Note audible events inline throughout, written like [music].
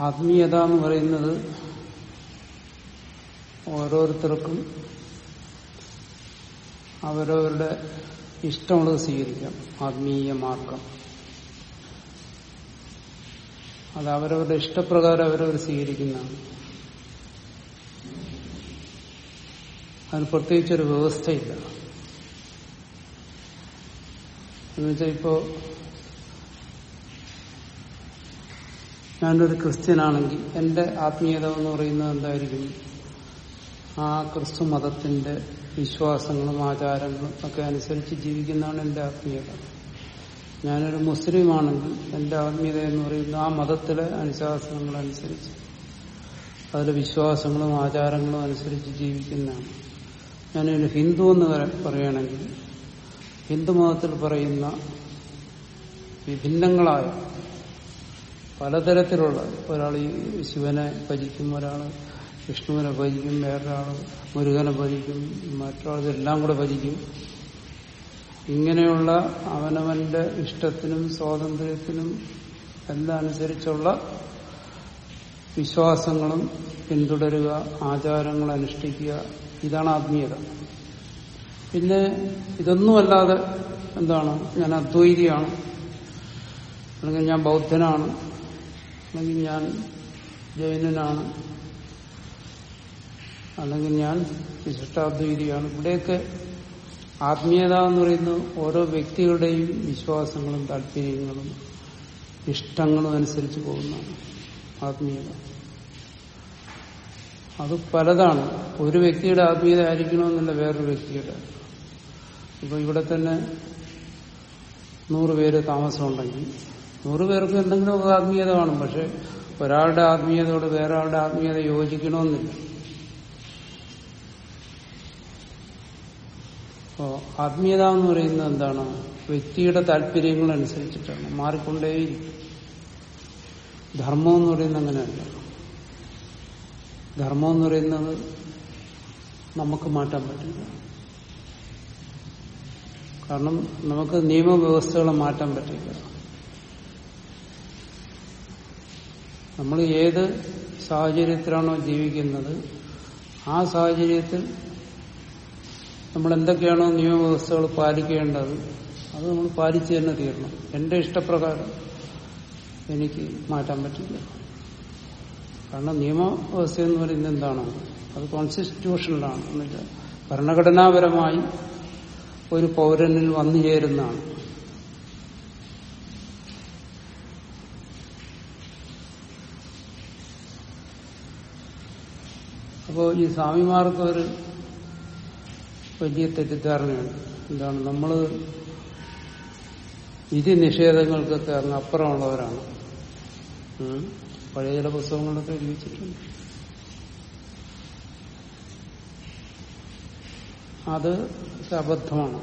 ആത്മീയത എന്ന് പറയുന്നത് ഓരോരുത്തർക്കും അവരവരുടെ ഇഷ്ടമുള്ളത് സ്വീകരിക്കാം. ആത്മീയ മാർഗം. അത് അവരവരുടെ ഇഷ്ടപ്രകാരം അവരവർ സ്വീകരിക്കുന്നതാണ്. അതിന് പ്രത്യേകിച്ചൊരു വ്യവസ്ഥയില്ല. എന്നുവെച്ചാൽ ഇപ്പോ ഞാനൊരു ക്രിസ്ത്യനാണെങ്കിൽ എന്റെ ആത്മീയത എന്ന് പറയുന്നത് എന്തായിരിക്കും? ആ ക്രിസ്തു മതത്തിന്റെ വിശ്വാസങ്ങളും ആചാരങ്ങളും ഒക്കെ അനുസരിച്ച് ജീവിക്കുന്നതാണ് എന്റെ ആത്മീയത. ഞാനൊരു മുസ്ലിമാണെങ്കിൽ എന്റെ ആത്മീയത എന്ന് പറയുന്നത് ആ മതത്തിലെ അനുശാസനങ്ങളനുസരിച്ച് അതിലെ വിശ്വാസങ്ങളും ആചാരങ്ങളും അനുസരിച്ച് ജീവിക്കുന്നതാണ്. ഞാനൊരു ഹിന്ദു എന്ന് പറയുകയാണെങ്കിൽ ഹിന്ദു മതത്തിൽ പറയുന്ന വിഭിന്നങ്ങളായ പലതരത്തിലുള്ള ഒരാൾ ഈ ശിവനെ ഭജിക്കും ഒരാൾ വിഷ്ണുവിനെ ഭജിക്കും വേറൊരാൾ മുരുകനെ ഭജിക്കും മറ്റൊരാൾ ഇതെല്ലാം കൂടെ ഭജിക്കും. ഇങ്ങനെയുള്ള അവനവന്റെ ഇഷ്ടത്തിനും സ്വാതന്ത്ര്യത്തിനും എല്ലാം അനുസരിച്ചുള്ള വിശ്വാസങ്ങളും പിന്തുടരുക ആചാരങ്ങൾ അനുഷ്ഠിക്കുക ഇതാണ് ആത്മീയത. പിന്നെ ഇതൊന്നുമല്ലാതെ എന്താണ്? ഞാൻ അദ്വൈതിയാണ്. അല്ലെങ്കിൽ ഞാൻ ബൗദ്ധനാണ്. അല്ലെങ്കിൽ ഞാൻ ജൈനനാണ്. അല്ലെങ്കിൽ ഞാൻ വിശിഷ്ടാദ്വൈതിയാണ് ഇവിടെയൊക്കെ ആത്മീയത എന്ന് പറയുന്നത് ഓരോ വ്യക്തികളുടെയും വിശ്വാസങ്ങളും താല്പര്യങ്ങളും ഇഷ്ടങ്ങളും അനുസരിച്ച് പോകുന്നതാണ് ആത്മീയത. അത് പലതാണ്. ഒരു വ്യക്തിയുടെ ആത്മീയത ആയിരിക്കണമെന്നില്ല വേറൊരു വ്യക്തിയുടെ. ഇപ്പൊ ഇവിടെ തന്നെ നൂറ് പേര് താമസമുണ്ടെങ്കിൽ നൂറ് പേർക്ക് എന്തെങ്കിലുമൊക്കെ ആത്മീയത കാണും പക്ഷെ ഒരാളുടെ ആത്മീയതയോട് വേറെ ആളുടെ ആത്മീയത യോജിക്കണമെന്നില്ല. അപ്പോ ആത്മീയത എന്ന് പറയുന്നത് എന്താണ്? വ്യക്തിയുടെ താല്പര്യങ്ങൾ അനുസരിച്ചിട്ടാണ് മാറിക്കൊണ്ടേയിരിക്കും. ധർമ്മം എന്ന് പറയുന്നത് അങ്ങനെയല്ല. ധർമ്മം എന്ന് പറയുന്നത് നമുക്ക് മാറ്റാൻ പറ്റില്ല. കാരണം നമുക്ക് നിയമവ്യവസ്ഥകളെ മാറ്റാൻ പറ്റില്ല. നമ്മൾ ഏത് സാഹചര്യത്തിലാണോ ജീവിക്കുന്നത് ആ സാഹചര്യത്തിൽ നമ്മൾ എന്തൊക്കെയാണോ നിയമവ്യവസ്ഥകൾ പാലിക്കേണ്ടത് അത് നമ്മൾ പാലിച്ചു തന്നെ തീരണം. എന്റെ ഇഷ്ടപ്രകാരം എനിക്ക് മാറ്റാൻ പറ്റില്ല. കാരണം നിയമവ്യവസ്ഥ എന്ന് പറയുന്നത് എന്താണോ? അത് കോൺസ്റ്റിറ്റ്യൂഷനിലാണ് എന്നില്ല ഭരണഘടനാപരമായി ഒരു പൗരനിൽ വന്നു ചേരുന്നതാണ്. അപ്പോ ഈ സ്വാമിമാർക്ക് ഒരു വലിയ തെറ്റിദ്ധാരണയുണ്ട്. എന്താണ്? നമ്മൾ വിധി നിഷേധങ്ങൾക്കൊക്കെ അങ്ങ് അപ്പുറമുള്ളവരാണ്. പഴയ ചില പുസ്തകങ്ങളൊക്കെ എഴുതിച്ചിട്ടുണ്ട്. അത് അബദ്ധമാണ്.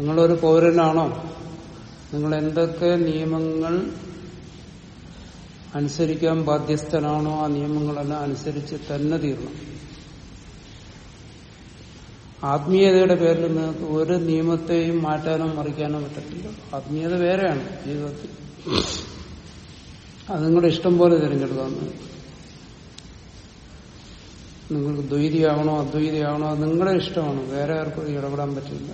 നിങ്ങളൊരു പൗരനാണോ? നിങ്ങൾ എന്തൊക്കെ നിയമങ്ങൾ അനുസരിക്കാൻ ബാധ്യസ്ഥനാണോ ആ നിയമങ്ങളെല്ലാം അനുസരിച്ച് തന്നെ തീർന്നു ആത്മീയതയുടെ പേരിൽ നിങ്ങൾക്ക് ഒരു നിയമത്തെയും മാറ്റാനോ മറിക്കാനോ പറ്റത്തില്ല. ആത്മീയത വേറെയാണ് ജീവിതത്തിൽ. അത് നിങ്ങളുടെ ഇഷ്ടം പോലെ തിരഞ്ഞെടുക്കാവുന്ന നിങ്ങൾക്ക് ദ്വൈതിയാവണോ അദ്വൈതിയാവണോ അത് നിങ്ങളുടെ ഇഷ്ടമാണ്. വേറെ ആർക്കും ഇടപെടാൻ പറ്റില്ല.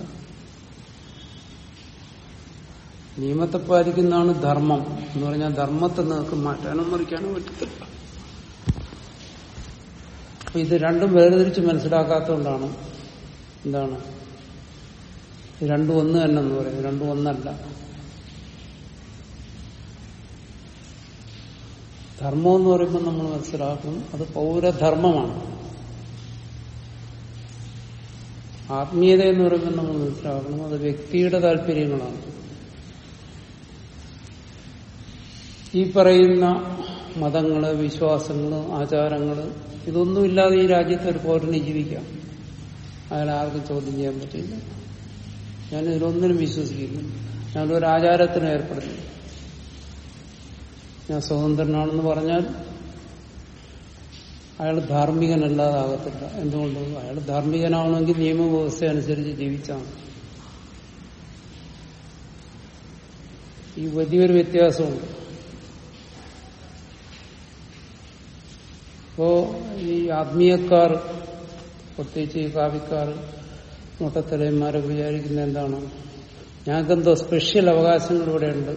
നിയമത്തെ പാലിക്കുന്നതാണ് ധർമ്മം എന്ന് പറഞ്ഞാൽ ധർമ്മത്തെ നിങ്ങൾക്ക് മാറ്റാനോ മറിക്കാനോ പറ്റത്തില്ല. അപ്പൊ ഇത് രണ്ടും വേർതിരിച്ച് മനസ്സിലാക്കാത്തതുകൊണ്ടാണ് എന്താണ്? രണ്ടും ഒന്ന് തന്നെ എന്ന് പറയുന്നത്. രണ്ടും ഒന്നല്ല. ധർമ്മം എന്ന് പറയുമ്പോൾ നമ്മൾ മനസ്സിലാക്കും അത് പൗരധർമ്മമാണ്. ആത്മീയത എന്ന് പറയുമ്പോൾ നമ്മൾ മനസ്സിലാക്കണം. അത് വ്യക്തിയുടെ താല്പര്യങ്ങളാണ്. ഈ പറയുന്ന മതങ്ങൾ വിശ്വാസങ്ങൾ ആചാരങ്ങൾ ഇതൊന്നുമില്ലാതെ ഈ രാജ്യത്ത് ഒരു പൗരനെ ജീവിക്കാം. അയാൾ ആർക്കും ചോദ്യം ചെയ്യാൻ പറ്റില്ല. ഞാൻ ഇതിലൊന്നിനും വിശ്വസിക്കുന്നു. ഒരു ആചാരത്തിന് ഏർപ്പെടുന്നു. ഞാൻ സ്വതന്ത്രനാണെന്ന് പറഞ്ഞാൽ അയാൾ ധാർമ്മികനല്ലാതാകത്തില്ല. എന്തുകൊണ്ട് അയാൾ ധാർമ്മികനാവണമെങ്കിൽ നിയമവ്യവസ്ഥ അനുസരിച്ച് ജീവിച്ചാണ് ഈ വലിയൊരു വ്യത്യാസമുണ്ട്. അപ്പോ ഈ ആത്മീയക്കാർ പ്രത്യേകിച്ച് ഈ കാവിക്കാർ മുട്ടത്തലയന്മാരൊക്കെ വിചാരിക്കുന്ന എന്താണ്? ഞങ്ങൾക്കെന്തോ സ്പെഷ്യൽ അവകാശങ്ങൾ ഇവിടെ ഉണ്ട്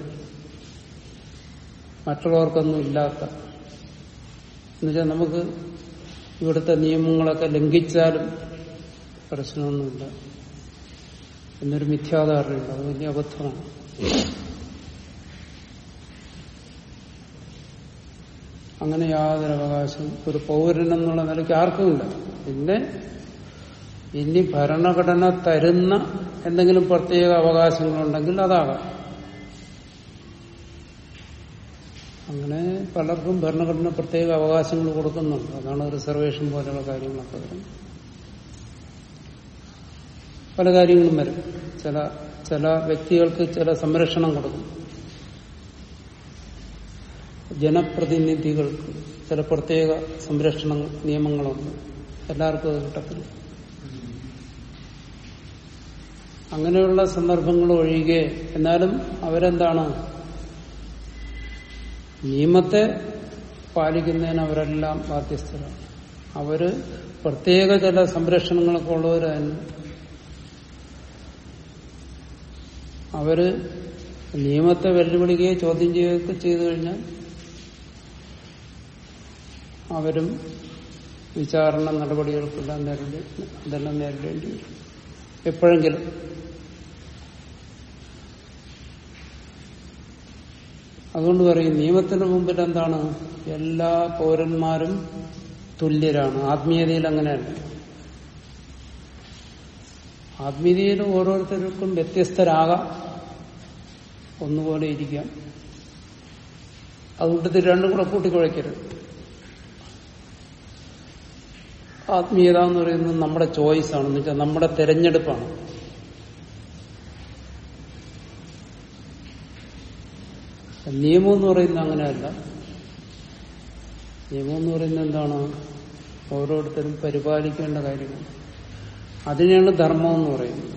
മറ്റുള്ളവർക്കൊന്നും ഇല്ലാത്ത. എന്നുവെച്ചാൽ നമുക്ക് ഇവിടുത്തെ നിയമങ്ങളൊക്കെ ലംഘിച്ചാലും പ്രശ്നമൊന്നുമില്ല. എന്നൊരു മിഥ്യാധാരണയുണ്ട്. അത് വലിയ അബദ്ധമാണ്. അങ്ങനെ യാതൊരു അവകാശം ഒരു പൗരൻ എന്നുള്ള നിലയ്ക്ക് ആർക്കുമില്ല പിന്നെ ഇനി ഭരണഘടന തരുന്ന എന്തെങ്കിലും പ്രത്യേക അവകാശങ്ങളുണ്ടെങ്കിൽ അതാകാം. അങ്ങനെ പലർക്കും ഭരണഘടന പ്രത്യേക അവകാശങ്ങൾ കൊടുക്കുന്നുണ്ട്. അതാണ് റിസർവേഷൻ പോലെയുള്ള കാര്യങ്ങളൊക്കെ വരുന്നത്. പല കാര്യങ്ങളും വരും. ചില ചില വ്യക്തികൾക്ക് ചില സംരക്ഷണം കൊടുക്കും. ജനപ്രതിനിധികൾക്ക് ചില പ്രത്യേക സംരക്ഷണ നിയമങ്ങളുണ്ട് എല്ലാവർക്കും അത് കിട്ടത്തില്ല. അങ്ങനെയുള്ള സന്ദർഭങ്ങൾ ഒഴികെ എന്നാലും അവരെന്താണ്? നിയമത്തെ പാലിക്കുന്നതിന് അവരെല്ലാം ബാധ്യസ്ഥരാണ്. അവർ പ്രത്യേക ചില സംരക്ഷണങ്ങളൊക്കെ ഉള്ളവർ തന്നെ. അവർ നിയമത്തെ വെല്ലുവിളിക്കുകയോ ചോദ്യം ചെയ്യുകയൊക്കെ ചെയ്തു കഴിഞ്ഞാൽ അവരും വിചാരണ നടപടികൾക്കെല്ലാം നേരിടേ അതെല്ലാം നേരിടേണ്ടി വരും. എപ്പോഴെങ്കിലും. അതുകൊണ്ട് പറയും നിയമത്തിന് മുമ്പിൽ എന്താണ്? എല്ലാ പൗരന്മാരും തുല്യരാണ്. ആത്മീയതയിൽ അങ്ങനെയല്ല. ആത്മീയതയിൽ ഓരോരുത്തർക്കും വ്യത്യസ്തരാകാം. ഒന്നുപോലെ ഇരിക്കാം. അതുകൊണ്ട് രണ്ടും കൂടെ കൂട്ടിക്കുഴയ്ക്കരുത്. ആത്മീയത എന്ന് പറയുന്നത് നമ്മുടെ ചോയ്സ് ആണെന്ന് വെച്ചാൽ നമ്മുടെ തെരഞ്ഞെടുപ്പാണ്. നിയമം എന്ന് പറയുന്നത് അങ്ങനെയല്ല. നിയമം എന്ന് പറയുന്നത് എന്താണ്? ഓരോരുത്തരും പരിപാലിക്കേണ്ട കാര്യങ്ങൾ. അതിനെയാണ് ധർമ്മം എന്ന് പറയുന്നത്.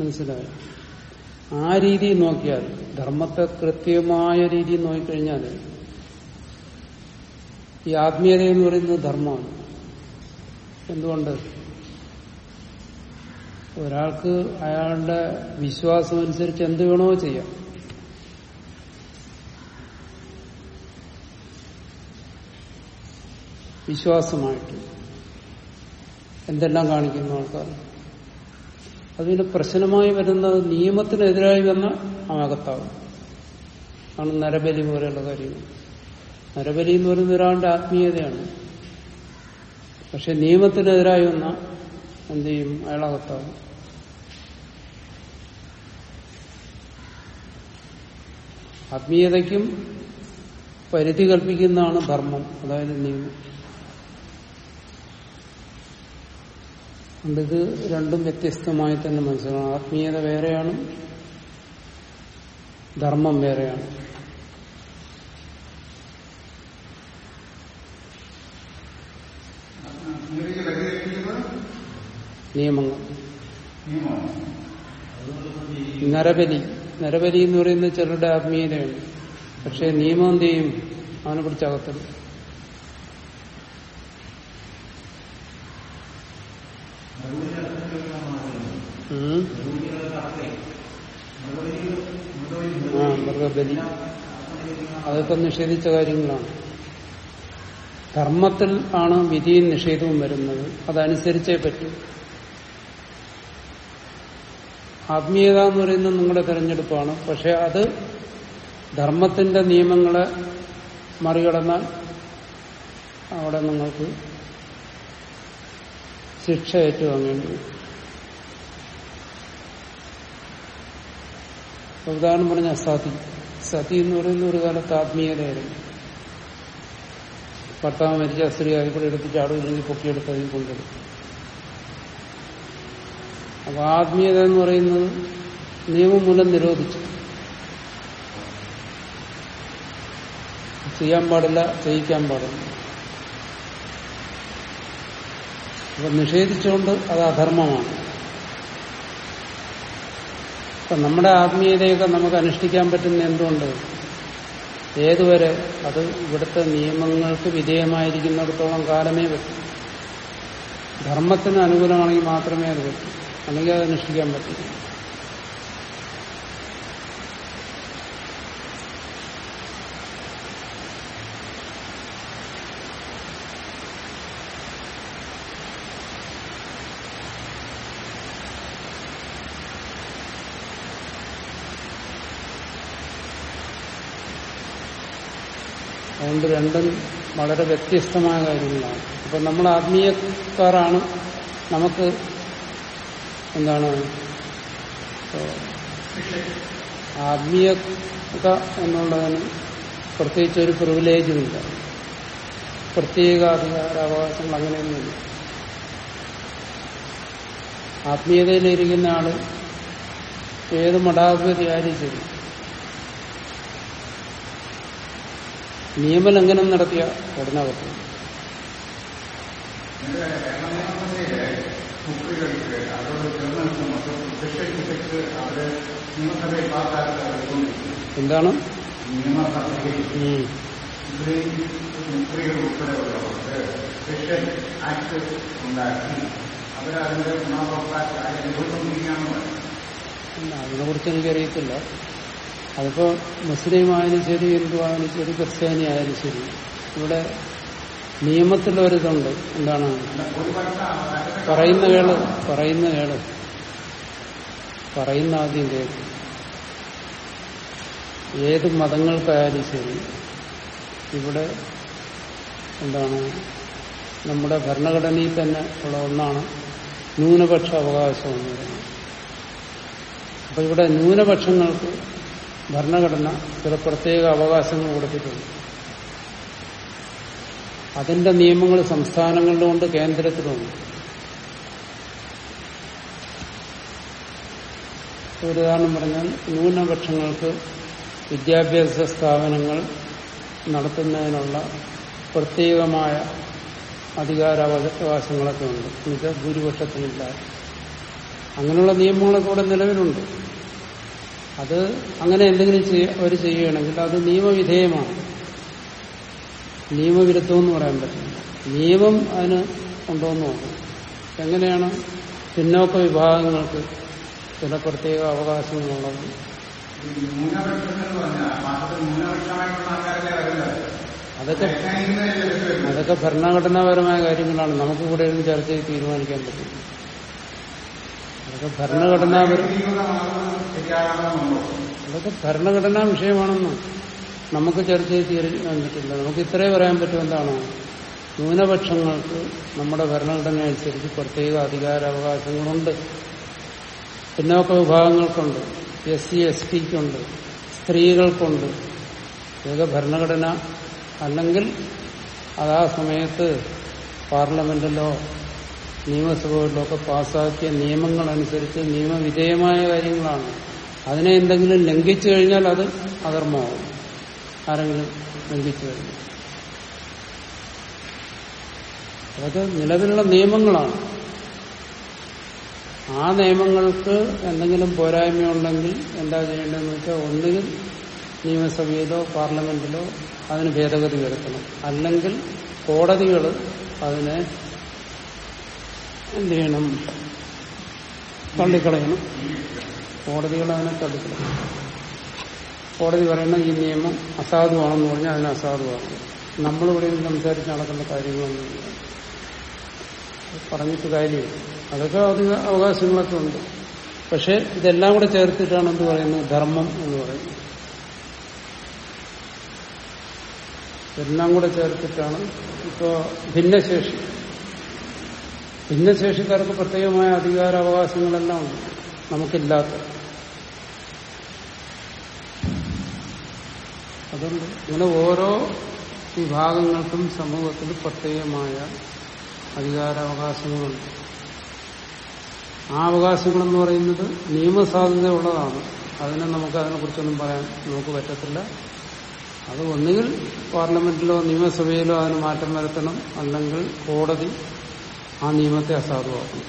മനസ്സിലായോ? ആ രീതി നോക്കിയാൽ ധർമ്മത്തെ കൃത്യമായ രീതിയിൽ നോക്കിക്കഴിഞ്ഞാൽ ഈ ആത്മീയത എന്ന് പറയുന്നത് ധർമ്മമാണ്. എന്തുകൊണ്ട്? ഒരാൾക്ക് അയാളുടെ വിശ്വാസം അനുസരിച്ച് എന്ത് വേണോ ചെയ്യാം. വിശ്വാസമായിട്ട് എന്തെല്ലാം കാണിക്കുന്നു ആൾക്കാർ? അതിന് പ്രശ്നമായി വരുന്നത് നിയമത്തിനെതിരായി വന്ന ആകത്താവും. ആണ് നരബലി പോലെയുള്ള കാര്യങ്ങൾ നരബലി എന്ന് പറയുന്ന ഒരാളുടെ ആത്മീയതയാണ്. പക്ഷെ നിയമത്തിനെതിരായി വന്ന എന്ത് ചെയ്യും? അയാളകത്താവും ആത്മീയതയ്ക്കും പരിധി കൽപ്പിക്കുന്നതാണ് ധർമ്മം. അതായത് നിയമം. അതുകൊണ്ട് ഇത് രണ്ടും വ്യത്യസ്തമായി തന്നെ മനസ്സിലാക്കണം. ആത്മീയത വേറെയാണ് ധർമ്മം വേറെയാണ്. നിയമങ്ങൾ. നരബലി. നരബലി എന്ന് പറയുന്നത് ചിലരുടെ ആത്മീയതയാണ്. പക്ഷെ നിയമം എന്ത് ചെയ്യും? അവനെ പിടിച്ചകത്തും മൃഗബലി അതൊക്കെ നിഷേധിച്ച കാര്യങ്ങളാണ്. ധർമ്മത്തിൽ ആണ് വിധിയും നിഷേധവും വരുന്നത്. അതനുസരിച്ചേ പറ്റൂ. ആത്മീയത എന്ന് പറയുന്നത് നിങ്ങളുടെ തെരഞ്ഞെടുപ്പാണ്. പക്ഷെ അത് ധർമ്മത്തിന്റെ നിയമങ്ങളെ മറികടന്നാൽ അവിടെ നിങ്ങൾക്ക് ശിക്ഷ ഏറ്റുവാങ്ങേണ്ടി വരും. ഉദാഹരണം പറഞ്ഞ സതി സതി എന്ന് പറയുന്ന ഒരു കാലത്ത് ആത്മീയതയായിരുന്നു ഭർത്താവ് മരിച്ച സ്ത്രീ അതിൽ എടുത്ത് ചാടുകയാണെങ്കിൽ പൊക്കിയെടുത്ത് അതിൽ കൊണ്ടുവരും. അപ്പൊ ആത്മീയത എന്ന് പറയുന്നത് നിയമം മൂലം നിരോധിച്ചു. ചെയ്യാൻ പാടില്ല ചെയ്യിക്കാൻ പാടില്ല. അപ്പൊ നിഷേധിച്ചുകൊണ്ട് അത് അധർമ്മമാണ്. അപ്പൊ നമ്മുടെ ആത്മീയതയൊക്കെ നമുക്ക് അനുഷ്ഠിക്കാൻ പറ്റുന്ന എന്തുകൊണ്ട്? ഏതുവരെ? അത് ഇവിടുത്തെ നിയമങ്ങൾക്ക് വിധേയമായിരിക്കുന്നിടത്തോളം കാലമേ പറ്റും. ധർമ്മത്തിന് അനുകൂലമാണെങ്കിൽ മാത്രമേ അത് പറ്റൂ. അല്ലെങ്കിൽ അത് അനുഷ്ഠിക്കാൻ പറ്റില്ല. അതുകൊണ്ട് രണ്ടും വളരെ വ്യത്യസ്തമായ കാര്യങ്ങളാണ്. അപ്പൊ നമ്മൾ ആത്മീയക്കാരാണ്. നമുക്ക് എന്താണ്? ആത്മീയത എന്നുള്ളതിന് പ്രത്യേകിച്ച് ഒരു പ്രിവിലേജുമില്ല പ്രത്യേക അധികാര അവകാശങ്ങൾ അങ്ങനെയൊന്നുമില്ല ആത്മീയതയിലിരിക്കുന്ന ആൾ ഏത് മഠാധിപതി ആരും ശരി നിയമലംഘനം നടത്തിയ ഉടനെ പറ്റും കുട്ടികൾക്ക് അവരുടെ ജനങ്ങൾക്ക് ബിഷപ്പിക്ക് അവർ നടത്തിയ ഉടനകത്ത് എന്താണ്? അതിനെ കുറിച്ച് എനിക്കറിയത്തില്ല. അതിപ്പോ മുസ്ലിം ആയാലും ശരി ഹിന്ദു ആയാലും ശരി ക്രിസ്ത്യാനി ആയാലും ശരി ഇവിടെ നിയമത്തിലൊരിതുണ്ട് എന്താണ്? പറയുന്ന കേൾ പറയുന്ന കേൾ പറയുന്ന ആദ്യം കേൾക്കും. ഏത് മതങ്ങൾക്കായാലും ശരി ഇവിടെ എന്താണ്? നമ്മുടെ ഭരണഘടനയിൽ തന്നെ ഉള്ള ഒന്നാണ് ന്യൂനപക്ഷ അവകാശം എന്ന് പറയുന്നത്. അപ്പൊ ഇവിടെ ന്യൂനപക്ഷങ്ങൾക്ക് ഭരണഘടന ചില പ്രത്യേക അവകാശങ്ങൾ കൊടുത്തിട്ടുണ്ട്. അതിന്റെ നിയമങ്ങൾ സംസ്ഥാനങ്ങളിലുമുണ്ട് കേന്ദ്രത്തിലുമുണ്ട് ഒരു ഉദാഹരണം പറഞ്ഞാൽ ന്യൂനപക്ഷങ്ങൾക്ക് വിദ്യാഭ്യാസ സ്ഥാപനങ്ങൾ നടത്തുന്നതിനുള്ള പ്രത്യേകമായ അധികാരാവകാശങ്ങളൊക്കെ ഉണ്ട്. എന്നുവെച്ചാൽ ഭൂരിപക്ഷത്തിനില്ല അങ്ങനെയുള്ള നിയമങ്ങളൊക്കെ ഇവിടെ നിലവിലുണ്ട്. അത് അങ്ങനെ എന്തെങ്കിലും അവർ ചെയ്യുകയാണെങ്കിൽ അത് നിയമവിധേയമാണ്. നിയമവിരുദ്ധം എന്ന് പറയാൻ പറ്റില്ല. നിയമം അതിന് കൊണ്ടുവന്ന് നോക്കും. എങ്ങനെയാണ് പിന്നോക്ക വിഭാഗങ്ങൾക്ക് ചില പ്രത്യേക അവകാശങ്ങളുള്ളത്? അതൊക്കെ അതൊക്കെ ഭരണഘടനാപരമായ കാര്യങ്ങളാണ്. നമുക്ക് ഇവിടെ ഇരുന്ന് ചർച്ച ചെയ്ത് തീരുമാനിക്കാൻ പറ്റും. അതൊക്കെ ഭരണഘടനാ അതൊക്കെ ഭരണഘടനാ വിഷയമാണെന്ന്? നമുക്ക് ചർച്ച ചെയ്ത് തീരുമാനിക്കാൻ നമുക്ക് ഇത്രേ പറയാൻ പറ്റും എന്താണോ? ന്യൂനപക്ഷങ്ങൾക്ക് നമ്മുടെ ഭരണഘടന അനുസരിച്ച് പ്രത്യേക അധികാരാവകാശങ്ങളുണ്ട്. പിന്നോക്ക വിഭാഗങ്ങൾക്കുണ്ട്. എസ് സി എസ് ടിക്കുണ്ട് സ്ത്രീകൾക്കുണ്ട്. ഇതൊക്കെ ഭരണഘടന. അല്ലെങ്കിൽ അതാ സമയത്ത് പാർലമെന്റിലോ നിയമസഭകളിലോ ഒക്കെ പാസാക്കിയ നിയമങ്ങളനുസരിച്ച് നിയമവിധേയമായ കാര്യങ്ങളാണ്. അതിനെ എന്തെങ്കിലും ലംഘിച്ചു കഴിഞ്ഞാൽ അത് അധർമ്മമാവും. ആരെങ്കിലും ലംഘിച്ചു കഴിഞ്ഞാൽ. അതൊക്കെ നിലവിലുള്ള നിയമങ്ങളാണ്. ആ നിയമങ്ങൾക്ക് എന്തെങ്കിലും പോരായ്മയുണ്ടെങ്കിൽ എന്താ ചെയ്യേണ്ടതെന്ന് വെച്ചാൽ ഒന്നുകിൽ നിയമസഭയിലോ പാർലമെന്റിലോ അതിന് ഭേദഗതി വരുത്തണം. അല്ലെങ്കിൽ കോടതികൾ അതിനെ എന്ത് ചെയ്യണം തള്ളിക്കളയണം. കോടതികൾ അതിനെ തള്ളിക്കളയണം കോടതി പറയുന്ന ഈ നിയമം അസാധുവാണെന്ന് പറഞ്ഞാൽ അതിന് അസാധുവാണ്. നമ്മളിവിടെ സംസാരിച്ച് നടക്കുന്ന കാര്യങ്ങളൊന്നുമില്ല. പറഞ്ഞിട്ട് കാര്യമില്ല. അതൊക്കെ അധിക അവകാശങ്ങളൊക്കെ ഉണ്ട്. പക്ഷെ ഇതെല്ലാം കൂടെ ചേർത്തിട്ടാണ് എന്ത് പറയുന്നത്? ധർമ്മം എന്ന് പറയുന്നത്. എല്ലാം കൂടെ ചേർത്തിട്ടാണ് ഇപ്പോ ഭിന്നശേഷി. ഭിന്നശേഷിക്കാർക്ക് പ്രത്യേകമായ അധികാരാവകാശങ്ങളെല്ലാം ഉണ്ട്. നമുക്കില്ലാത്ത. അതുകൊണ്ട് ഇങ്ങനെ ഓരോ വിഭാഗങ്ങൾക്കും സമൂഹത്തിൽ പ്രത്യേകമായ അധികാരാവകാശങ്ങളുണ്ട്. ആ അവകാശങ്ങളെന്ന് പറയുന്നത് നിയമസാധ്യതയുള്ളതാണ് അതിനെ നമുക്ക് അതിനെക്കുറിച്ചൊന്നും പറയാൻ നമുക്ക് പറ്റത്തില്ല. അത് ഒന്നുകിൽ പാർലമെന്റിലോ നിയമസഭയിലോ അതിന് മാറ്റം വരുത്തണം. അല്ലെങ്കിൽ കോടതി ആ നിയമത്തെ അസാധുവാക്കുന്നു.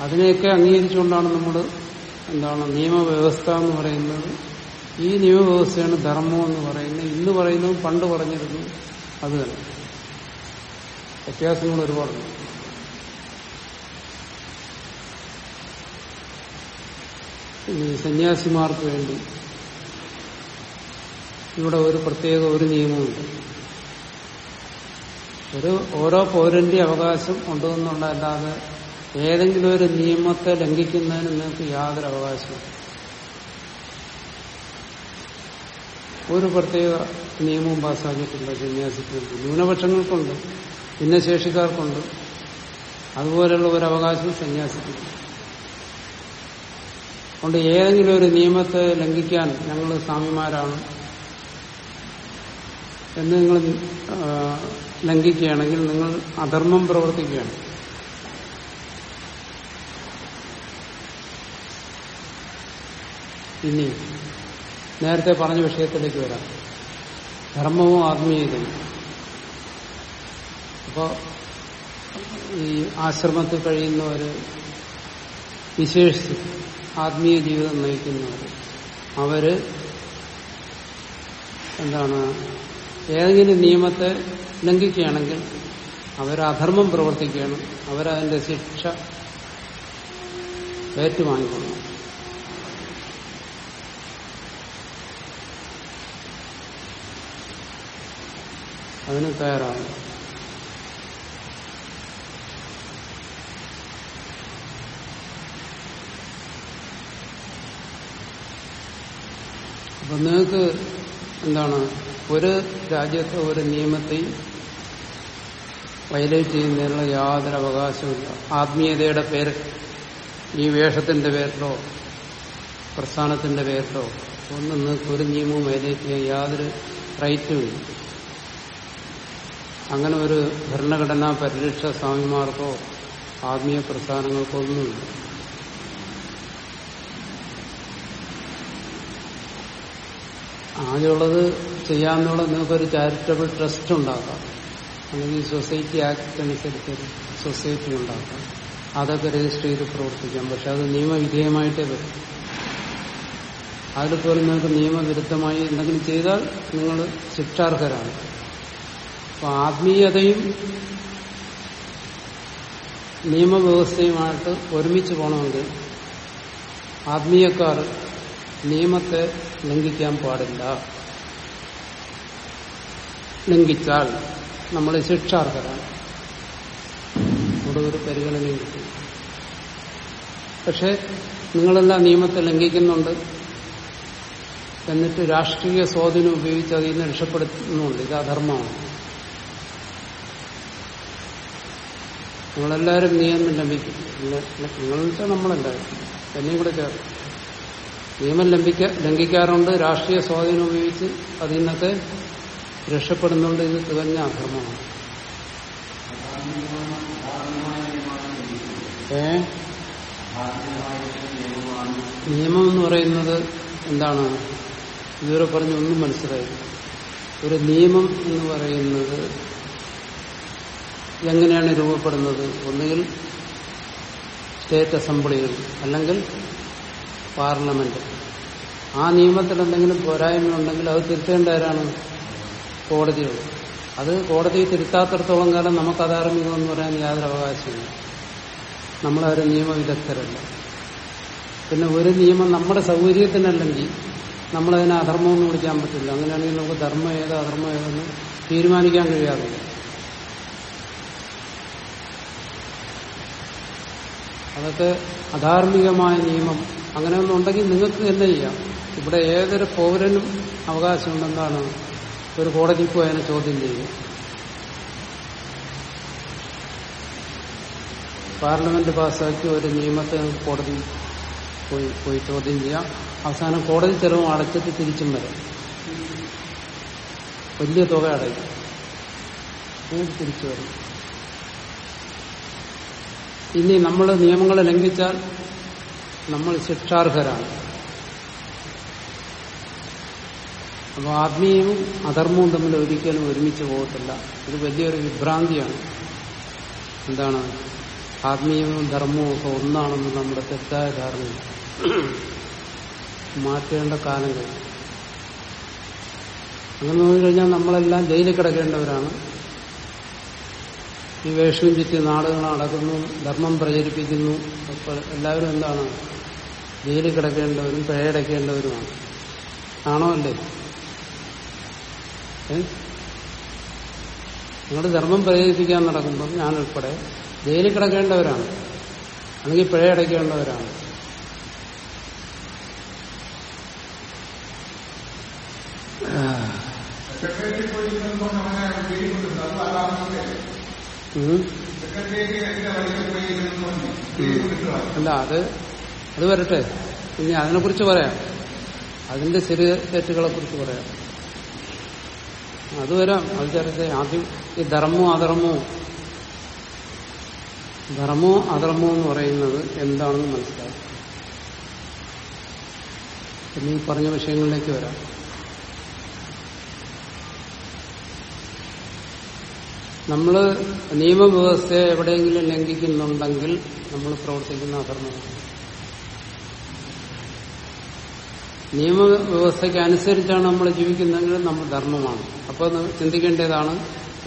അതിനെയൊക്കെ അംഗീകരിച്ചുകൊണ്ടാണ് നമ്മൾ എന്താണ് നിയമവ്യവസ്ഥ എന്ന് പറയുന്നത്. ഈ നിയമവ്യവസ്ഥയാണ് ധർമ്മം എന്ന് പറയുന്നത്. ഇന്ന് പറയുന്നത് പണ്ട് പറഞ്ഞിരുന്നു അത് തന്നെ. വ്യത്യാസങ്ങൾ ഒരുപാടുണ്ട്. സന്യാസിമാർക്ക് വേണ്ടി ഇവിടെ ഒരു പ്രത്യേക ഒരു നിയമമുണ്ട്. ഒരു ഓരോ പൗരന്റെ അവകാശം ഉണ്ടെന്നുള്ളതല്ലാതെ ഏതെങ്കിലും ഒരു നിയമത്തെ ലംഘിക്കുന്നതിന് നിങ്ങൾക്ക് യാതൊരു അവകാശവും ഒരു പ്രത്യേക നിയമവും പാസ്സാക്കിയിട്ടില്ല സന്യാസിക്ക് വേണ്ടി ന്യൂനപക്ഷങ്ങൾക്കുണ്ട് ഭിന്നശേഷിക്കാർക്കുണ്ട്. അതുപോലെയുള്ള ഒരു അവകാശം സന്യാസിക്കില്ല അതുകൊണ്ട് ഏതെങ്കിലും ഒരു നിയമത്തെ ലംഘിക്കാൻ ഞങ്ങൾ സ്വാമിമാരാണ് എന്ന് നിങ്ങൾ ലംഘിക്കുകയാണെങ്കിൽ നിങ്ങൾ അധർമ്മം പ്രവർത്തിക്കുകയാണ്. ഇനി നേരത്തെ പറഞ്ഞ വിഷയത്തിലേക്ക് വരാം. ധർമ്മവും ആത്മീയതയും. അപ്പോ ഈ ആശ്രമത്തിൽ കഴിയുന്നവര് വിശേഷിച്ച് ആത്മീയ ജീവിതം നയിക്കുന്നവർ അവർ എന്താണ് ഏതെങ്കിലും നിയമത്തെ ലംഘിക്കുകയാണെങ്കിൽ അവർ അധർമ്മം പ്രവർത്തിക്കുകയാണ്. അവരതിന്റെ ശിക്ഷ ഏറ്റുവാങ്ങിക്കൊള്ളണം. അതിന് തയ്യാറാണ് അപ്പൊ നിങ്ങൾക്ക് എന്താണ്? ഒരു രാജ്യത്തെ ഒരു നിയമത്തെയും വയലേറ്റ് ചെയ്യുന്നതിനുള്ള യാതൊരു അവകാശമില്ല ആത്മീയതയുടെ പേര് ഈ വേഷത്തിന്റെ പേരിലോ പ്രസ്ഥാനത്തിന്റെ പേരിലോ ഒന്നും ഒരു നിയമവും വയലേറ്റ് ചെയ്യാൻ യാതൊരു റൈറ്റുമില്ല. അങ്ങനെ ഒരു ഭരണഘടനാ പരിരക്ഷ സ്വാമിമാർക്കോ ആത്മീയ പ്രസ്ഥാനങ്ങൾക്കോ ഒന്നുമില്ല. ആകെയുള്ളത് ചെയ്യാമെന്നുള്ളത് നിങ്ങൾക്കൊരു ചാരിറ്റബിൾ ട്രസ്റ്റ് ഉണ്ടാക്കാം. അല്ലെങ്കിൽ സൊസൈറ്റി ആക്ട് അനുസരിച്ച് സൊസൈറ്റി ഉണ്ടാക്കാം. അതൊക്കെ രജിസ്റ്റർ ചെയ്ത് പ്രവർത്തിക്കാം. പക്ഷെ അത് നിയമവിധേയമായിട്ടേ വരും അതിൽ പോലും നിങ്ങൾക്ക് നിയമവിരുദ്ധമായി എന്തെങ്കിലും ചെയ്താൽ നിങ്ങൾ ശിക്ഷാർഹരാണ്. അപ്പൊ ആത്മീയതയും നിയമവ്യവസ്ഥയുമായിട്ട് ഒരുമിച്ച് പോകണമെങ്കിൽ ആത്മീയക്കാർ നിയമത്തെ ലംഘിക്കാൻ പാടില്ല. ലംഘിച്ചാൽ നമ്മൾ ശിക്ഷാർഹരാണ്. അവിടെ ഒരു പരിഗണനയും കിട്ടും. പക്ഷെ നിങ്ങളെല്ലാം നിയമത്തെ ലംഘിക്കുന്നുണ്ട്. എന്നിട്ട് രാഷ്ട്രീയ സ്വാധീനം ഉപയോഗിച്ച് അതിൽ നിന്ന് രക്ഷപ്പെടുത്തുന്നുണ്ട്. ഇത് അധർമ്മമാണ് നിങ്ങളെല്ലാവരും നിയമം ലംഘിക്കും. വെച്ചാൽ നമ്മളെല്ലാവരും. എന്നെയും കൂടെ ചേർത്ത് നിയമം ലംഘിക്ക ലംഘിക്കാറുണ്ട്. രാഷ്ട്രീയ സ്വാധീനം ഉപയോഗിച്ച് അതിൽ നിന്നൊക്കെ രക്ഷപ്പെടുന്നുണ്ട് ഇത് തികഞ്ഞ അധർമ്മമാണ്. ഏ? നിയമം എന്ന് പറയുന്നത് എന്താണ്? ഇതുവരെ പറഞ്ഞ ഒന്നും മനസ്സിലായി. ഒരു നിയമം എന്ന് പറയുന്നത് എങ്ങനെയാണ് രൂപപ്പെടുന്നത്? ഒന്നുകിൽ സ്റ്റേറ്റ് അസംബ്ലികൾ അല്ലെങ്കിൽ പാർലമെന്റ് ആ നിയമത്തിൽ എന്തെങ്കിലും പോരായ്മ ഉണ്ടെങ്കിൽ അത് തിരുത്തേണ്ട ആരാണ്? കോടതികൾ അത് കോടതി തിരുത്താത്തിടത്തോളം കാലം നമുക്ക് അധാർമികം എന്ന് പറയാൻ യാതൊരു അവകാശമില്ല നമ്മളൊരു നിയമവിദഗ്ധരല്ല. പിന്നെ ഒരു നിയമം നമ്മുടെ സൗകര്യത്തിനല്ലെങ്കിൽ നമ്മളതിനെ അധർമ്മം എന്ന് വിളിക്കാൻ പറ്റില്ല. അങ്ങനെയാണെങ്കിൽ നമുക്ക് ധർമ്മം ഏത് അധർമ്മം ഏതെന്ന് തീരുമാനിക്കാൻ കഴിയാറില്ല. അതൊക്കെ അധാർമികമായ നിയമം. അങ്ങനെയൊന്നും ഉണ്ടെങ്കിൽ നിങ്ങൾക്ക് തന്നെ ചെയ്യാം. ഇവിടെ ഏതൊരു പൗരനും അവകാശമുണ്ടെന്നാണ് ഒരു കോടതിയിൽ പോയി അതിനെ ചോദ്യം ചെയ്യും. പാർലമെന്റ് പാസ്സാക്കി ഒരു നിയമത്തെ കോടതി പോയി പോയി ചോദ്യം ചെയ്യാം. അവസാനം കോടതി ചെലവ് അടച്ചിട്ട് തിരിച്ചും വരാം. വലിയ തുക അടയ്ക്കും. തിരിച്ചു വരും. ഇനി നമ്മൾ നിയമങ്ങളെ ലംഘിച്ചാൽ നമ്മൾ ശിക്ഷാർഹരാണ്. അപ്പോൾ ആത്മീയവും അധർമ്മവും തമ്മിൽ ഒരിക്കലും ഒരുമിച്ച് പോകത്തില്ല. ഇത് വലിയൊരു വിഭ്രാന്തിയാണ്. എന്താണ്? ആത്മീയവും ധർമ്മവും ഒക്കെ ഒന്നാണെന്ന് നമ്മുടെ തെറ്റായ ധാരണ മാറ്റേണ്ട കാലം കഴിഞ്ഞു അങ്ങനെ നോക്കിക്കഴിഞ്ഞാൽ നമ്മളെല്ലാം ജയിലിൽ കിടക്കേണ്ടവരാണ്. ഈ വേഷവും ചുറ്റി നാടുകൾ നടക്കുന്നു ധർമ്മം പ്രചരിപ്പിക്കുന്നു. എല്ലാവരും എന്താണ്? ജയിലിൽ കിടക്കേണ്ടവരും പിഴയടക്കേണ്ടവരുമാണ് ആണോ അല്ലേ? നിങ്ങൾ ധർമ്മം പ്രചരിപ്പിക്കാൻ നടക്കുമ്പോൾ ഞാൻ ഉൾപ്പെടെ ജയിലിൽ കിടക്കേണ്ടവരാണ്. അല്ലെങ്കിൽ പിഴ അടയ്ക്കേണ്ടവരാണ്. അല്ല അത് അത് വരട്ടെ. ഇനി അതിനെക്കുറിച്ച് പറയാം. അതിന്റെ ചെറിയ തെറ്റുകളെ കുറിച്ച് പറയാം. അത് വരാം അത് ചർച്ച. ആദ്യം ഈ ധർമ്മോ അധർമ്മോ ധർമ്മോ അധർമ്മോ എന്ന് പറയുന്നത് എന്താണെന്ന് മനസ്സിലാക്കും പിന്നെ ഈ പറഞ്ഞ വിഷയങ്ങളിലേക്ക് വരാം നമ്മൾ നിയമവ്യവസ്ഥയെ എവിടെയെങ്കിലും ലംഘിക്കുന്നുണ്ടെങ്കിൽ നമ്മൾ പ്രവർത്തിക്കുന്ന അധർമ്മമാണ് നിയമവ്യവസ്ഥയ്ക്ക് അനുസരിച്ചാണ് നമ്മൾ ജീവിക്കുന്നതെങ്കിൽ നമ്മൾ ധർമ്മമാണ്. അപ്പോൾ ചിന്തിക്കേണ്ടതാണ്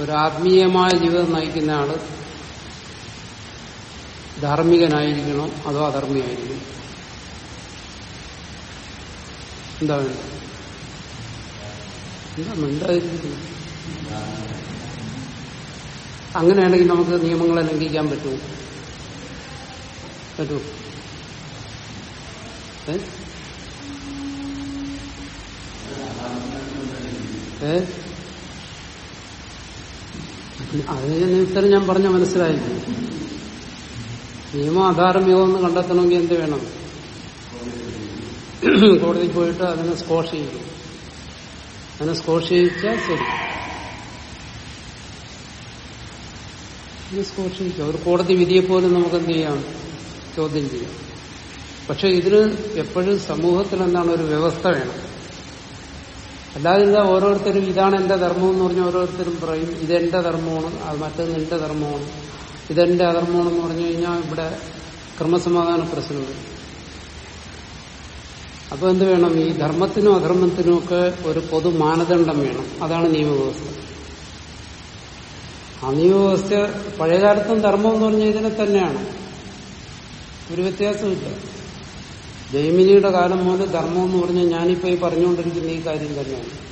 ഒരു ആത്മീയമായ ജീവിതം നയിക്കുന്ന ആൾ ധാർമ്മികനായിരിക്കണോ അതോ അധർമ്മിയായിരിക്കണം? എന്താ വേണ്ടത്? അങ്ങനെയാണെങ്കിൽ നമുക്ക് നിയമങ്ങളെ ലംഘിക്കാൻ പറ്റുമോ പറ്റുമോ അതിന് ഉത്തരം ഞാൻ പറഞ്ഞ മനസ്സിലായി നിയമം അധാർമികമെന്ന് കണ്ടെത്തണമെങ്കിൽ എന്ത് വേണം? കോടതി പോയിട്ട് അതിനെ സ്കോഷ് ചെയ്യും അതിനെ സ്കോഷ് ചെയ്യിച്ചാൽ ശരി. സ്കോഷ് ചെയ്യിക്കാം ഒരു കോടതി വിധിയെ പോലും നമുക്ക് എന്ത് ചെയ്യാം? ചോദ്യം ചെയ്യാം. പക്ഷെ ഇതിന് എപ്പോഴും സമൂഹത്തിൽ എന്താണ് ഒരു വ്യവസ്ഥ വേണം. അല്ലാതെ ഓരോരുത്തരും ഇതാണ് എന്റെ ധർമ്മം എന്ന് പറഞ്ഞ ഓരോരുത്തരും പറയും ഇതെന്റെ ധർമ്മമാണ് അത് മറ്റൊന്ന് എന്റെ ധർമ്മമാണ്. ഇതെന്റെ അധർമ്മമാണെന്ന് പറഞ്ഞു കഴിഞ്ഞാൽ ഇവിടെ ക്രമസമാധാന പ്രശ്നമുണ്ട്. അപ്പൊ എന്ത് വേണം? ഈ ധർമ്മത്തിനും അധർമ്മത്തിനും ഒക്കെ ഒരു പൊതു മാനദണ്ഡം വേണം. അതാണ് നിയമവ്യവസ്ഥ. ആ നിയമവ്യവസ്ഥ പഴയകാലത്തും ധർമ്മം എന്ന് പറഞ്ഞാൽ ഇതിനെ തന്നെയാണ്. ഒരു വ്യത്യാസമില്ല ജൈമിനിയുടെ കാലം മുതൽ ധർമ്മം എന്ന് പറഞ്ഞാൽ ഞാനിപ്പോ ഈ പറഞ്ഞുകൊണ്ടിരിക്കുന്ന ഈ കാര്യം തന്നെയാണ്.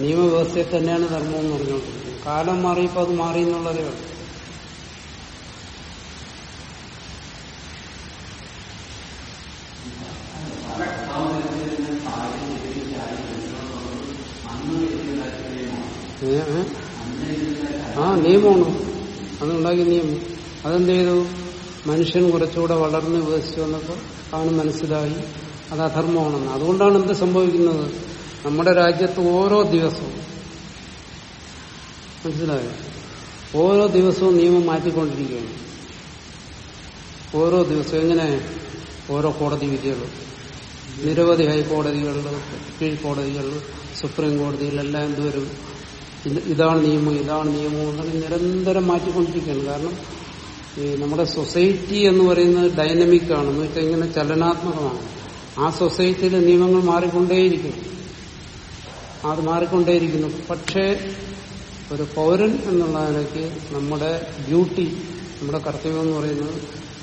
നിയമവ്യവസ്ഥയെ തന്നെയാണ് ധർമ്മം എന്ന് പറഞ്ഞുകൊണ്ടിരിക്കുന്നത്. കാലം മാറിയപ്പോൾ അത് മാറി എന്നുള്ളതേ ഉള്ളൂ? ആ നിയമമാണ്. അതുണ്ടാക്കിയ നിയമം. അതെന്ത് ചെയ്തു? മനുഷ്യൻ കുറച്ചുകൂടെ വളർന്ന് വികസിച്ചു വന്നപ്പോൾ അവന് മനസ്സിലായി അത് അധർമ്മമാണെന്ന്. അതുകൊണ്ടാണ് എന്ത് സംഭവിക്കുന്നത്? നമ്മുടെ രാജ്യത്ത് ഓരോ ദിവസവും മനസ്സിലായോ? ഓരോ ദിവസവും നിയമം മാറ്റിക്കൊണ്ടിരിക്കുകയാണ്. ഓരോ ദിവസവും എങ്ങനെ? ഓരോ കോടതി വിധികൾ നിരവധി ഹൈക്കോടതികളിലും കീഴ്ക്കോടതികളിലും സുപ്രീം കോടതിയിലെല്ലാം എന്തുവരും? ഇത് ഇതാണ് നിയമം ഇതാണ് നിയമം എന്നൊക്കെ നിരന്തരം മാറ്റിക്കൊണ്ടിരിക്കുകയാണ്. കാരണം ഈ നമ്മുടെ സൊസൈറ്റി എന്ന് പറയുന്നത് ഡൈനമിക് ആണ്. വെച്ചാൽ ഇങ്ങനെ ചലനാത്മകമാണ്. ആ സൊസൈറ്റിയിലെ നിയമങ്ങൾ മാറിക്കൊണ്ടേയിരിക്കും. അത് മാറിക്കൊണ്ടേയിരിക്കുന്നു. പക്ഷേ ഒരു പൗരൻ എന്നുള്ള നിലയ്ക്ക് നമ്മുടെ ഡ്യൂട്ടി നമ്മുടെ കർത്തവ്യം എന്ന് പറയുന്നത്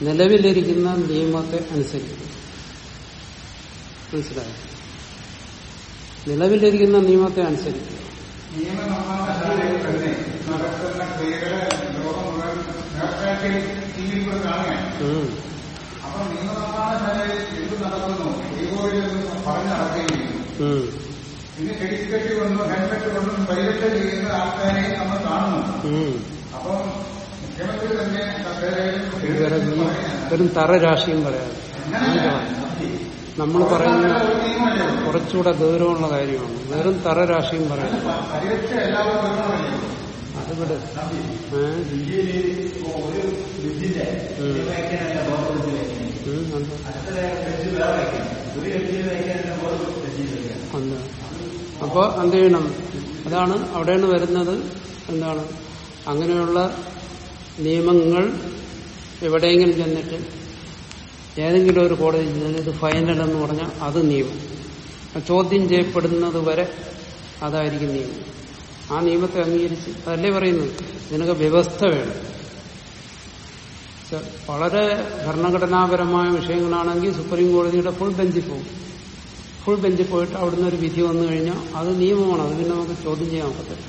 നിലവിലിരിക്കുന്ന നിയമത്തെ അനുസരിക്കും മനസ്സിലായോ? നിലവിലിരിക്കുന്ന നിയമത്തെ അനുസരിക്കും കൂടെ കാണുകയാണ്. അപ്പൊ നിയമനിർമ്മാണശാലയിൽ എന്ത് നടക്കുന്നു? പറഞ്ഞു നടക്കുകയും ചെയ്യുന്നു ഉം. പിന്നെ ചെടിക്കെട്ടി കൊണ്ടും ഹെൽമെറ്റ് കൊണ്ടും പൈലറ്റ് ചെയ്യുന്ന ആൾക്കാരെ നമ്മൾ കാണുന്നു. ഉം. അപ്പം മുഖ്യമന്ത്രി തന്നെ വെറും തറ രാഷ്ട്രീയം പറയാം നമ്മൾ പറയുന്ന കുറച്ചുകൂടെ ഗൗരവമുള്ള കാര്യമാണ്. വെറും തറ രാഷ്ട്രീയം പറയാം പരിരക്ഷ എല്ലാവരും വരുന്നതല്ലേ ഉള്ളൂ. അത് വിട് ഏ? ഇന്ത്യയിൽ ഒരു വിധിന്റെ ഉം. വ്യാഖ്യാനം ബോധത്തിൽ ഉം, എന്താ? അടുത്ത കക്ഷി വേറെ വയ്ക്കണം ഒരു കക്ഷിയിൽ വ്യാഖ്യാനം ബോധം കക്ഷിയിൽ വയ്ക്കണം എന്താ? അപ്പൊ എന്ത് ചെയ്യണം അതാണ് അവിടെയാണ് വരുന്നത് എന്താണ് അങ്ങനെയുള്ള നിയമങ്ങൾ എവിടെയെങ്കിലും ചെന്നിട്ട് ഏതെങ്കിലും ഒരു കോടതി ചെന്നിട്ട് ഇത് ഫൈനൽ എന്ന് പറഞ്ഞാൽ അത് നിയമം ചോദ്യം ചെയ്യപ്പെടുന്നത് വരെ അതായിരിക്കും നിയമം ആ നിയമത്തെ അംഗീകരിച്ച് അതല്ലേ പറയുന്നത്? ഇതിനൊക്കെ വ്യവസ്ഥ വേണം. വളരെ ഭരണഘടനാപരമായ വിഷയങ്ങളാണെങ്കിൽ സുപ്രീം കോടതിയുടെ ഫുൾ ബെഞ്ചിൽ പോകും. ഫുൾ ബെഞ്ചിൽ പോയിട്ട് അവിടുന്ന് ഒരു വിധി വന്നു കഴിഞ്ഞാൽ അത് നിയമമാണ്. അത് പിന്നെ നമുക്ക് ചോദ്യം ചെയ്യാൻ പറ്റില്ല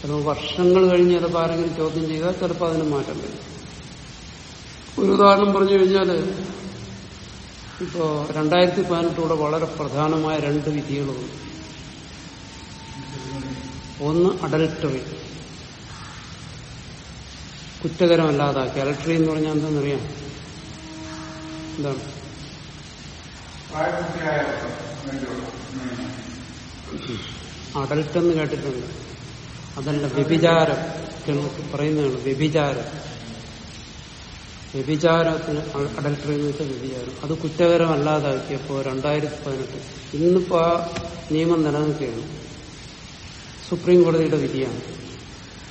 ചിലപ്പോൾ വർഷങ്ങൾ കഴിഞ്ഞ് ചിലപ്പോൾ ആരെങ്കിലും ചോദ്യം ചെയ്താൽ ചിലപ്പോൾ അതിന് മാറ്റം വരും. ഒരു ഉദാഹരണം പറഞ്ഞു കഴിഞ്ഞാൽ ഇപ്പോ രണ്ടായിരത്തി പതിനെട്ടൂടെ വളരെ പ്രധാനമായ രണ്ട് വിധികളുണ്ട്. ഒന്ന് അഡൽട്ടറി കുറ്റകരമല്ലാതാക്കി. അഡൽട്ടറി എന്ന് പറഞ്ഞാൽ എന്താണെന്നറിയാം എന്താണ്? അഡൽട്ട് എന്ന് കേട്ടിട്ടുണ്ട്. അതല്ല വ്യഭിചാരം. പറയുന്നതാണ് വ്യഭിചാരം. വ്യഭിചാരത്തിന് അഡൽട്ടറി എന്ന് വെച്ചാൽ വ്യഭിചാരം. അത് കുറ്റകരമല്ലാതാക്കിയപ്പോ രണ്ടായിരത്തി പതിനെട്ട് ഇന്നിപ്പോ ആ നിയമം നിലനിൽക്കുകയാണ്. സുപ്രീം കോടതിയുടെ വിധിയാണ്.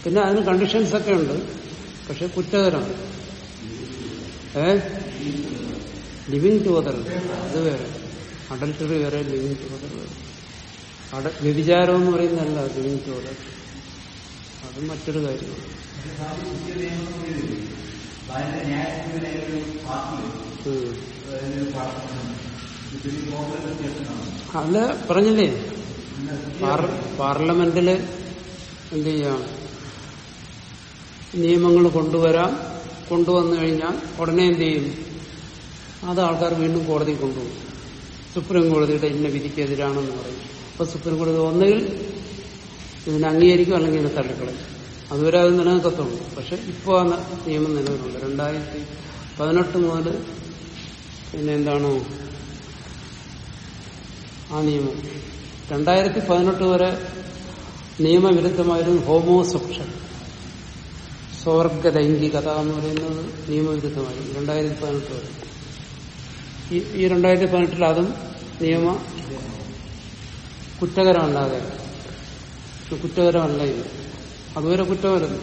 പിന്നെ അതിന് കണ്ടീഷൻസ് ഒക്കെ ഉണ്ട്. പക്ഷെ കുറ്റകരമാണ് ഏ? ലിവിങ് ടുഗദർ അത് വേറെ. അഡൽട്ടറി വേറെ ലിവിങ് ടുഗദർ വേറെ. അട വ്യഭിചാരം എന്ന് പറയുന്നതല്ല ലിവിങ് ടുഗദർ അത് മറ്റൊരു കാര്യമാണ്. അല്ല പറഞ്ഞില്ലേ? പാർലമെന്റിൽ എന്ത് ചെയ്യാം നിയമങ്ങൾ കൊണ്ടുവരാം. കൊണ്ടുവന്നു കഴിഞ്ഞാൽ ഉടനെ എന്ത് ചെയ്യും? അത് ആൾക്കാർ വീണ്ടും കോടതി കൊണ്ടുപോകും. സുപ്രീം കോടതിയുടെ ഇന്ന വിധിക്കെതിരാണെന്ന് പറയും. അപ്പൊ സുപ്രീം കോടതി ഒന്നുകിൽ ഇതിനെ അംഗീകരിക്കും അല്ലെങ്കിൽ ഇതിനെ തള്ളിക്കളയും. അതുവരെ അത് നിലനിൽക്കത്തുള്ളൂ. പക്ഷെ ഇപ്പോൾ ആ നിയമം നിലവിലുണ്ട് രണ്ടായിരത്തി പതിനെട്ട് മുതൽ പിന്നെ എന്താണ്? ആ നിയമം. രണ്ടായിരത്തി പതിനെട്ട് വരെ നിയമവിരുദ്ധമായിരുന്നു ഹോമോസെപ്ഷൻ സ്വർഗ ലൈംഗികത എന്ന് പറയുന്നത് നിയമവിരുദ്ധമായിരുന്നു രണ്ടായിരത്തി പതിനെട്ട് വരെ. ഈ- രണ്ടായിരത്തി പതിനെട്ടിൽ അതും നിയമ കുറ്റകരമല്ലാതെ കുറ്റകരമല്ല ഇത്. അതുവരെ കുറ്റമായിരുന്നു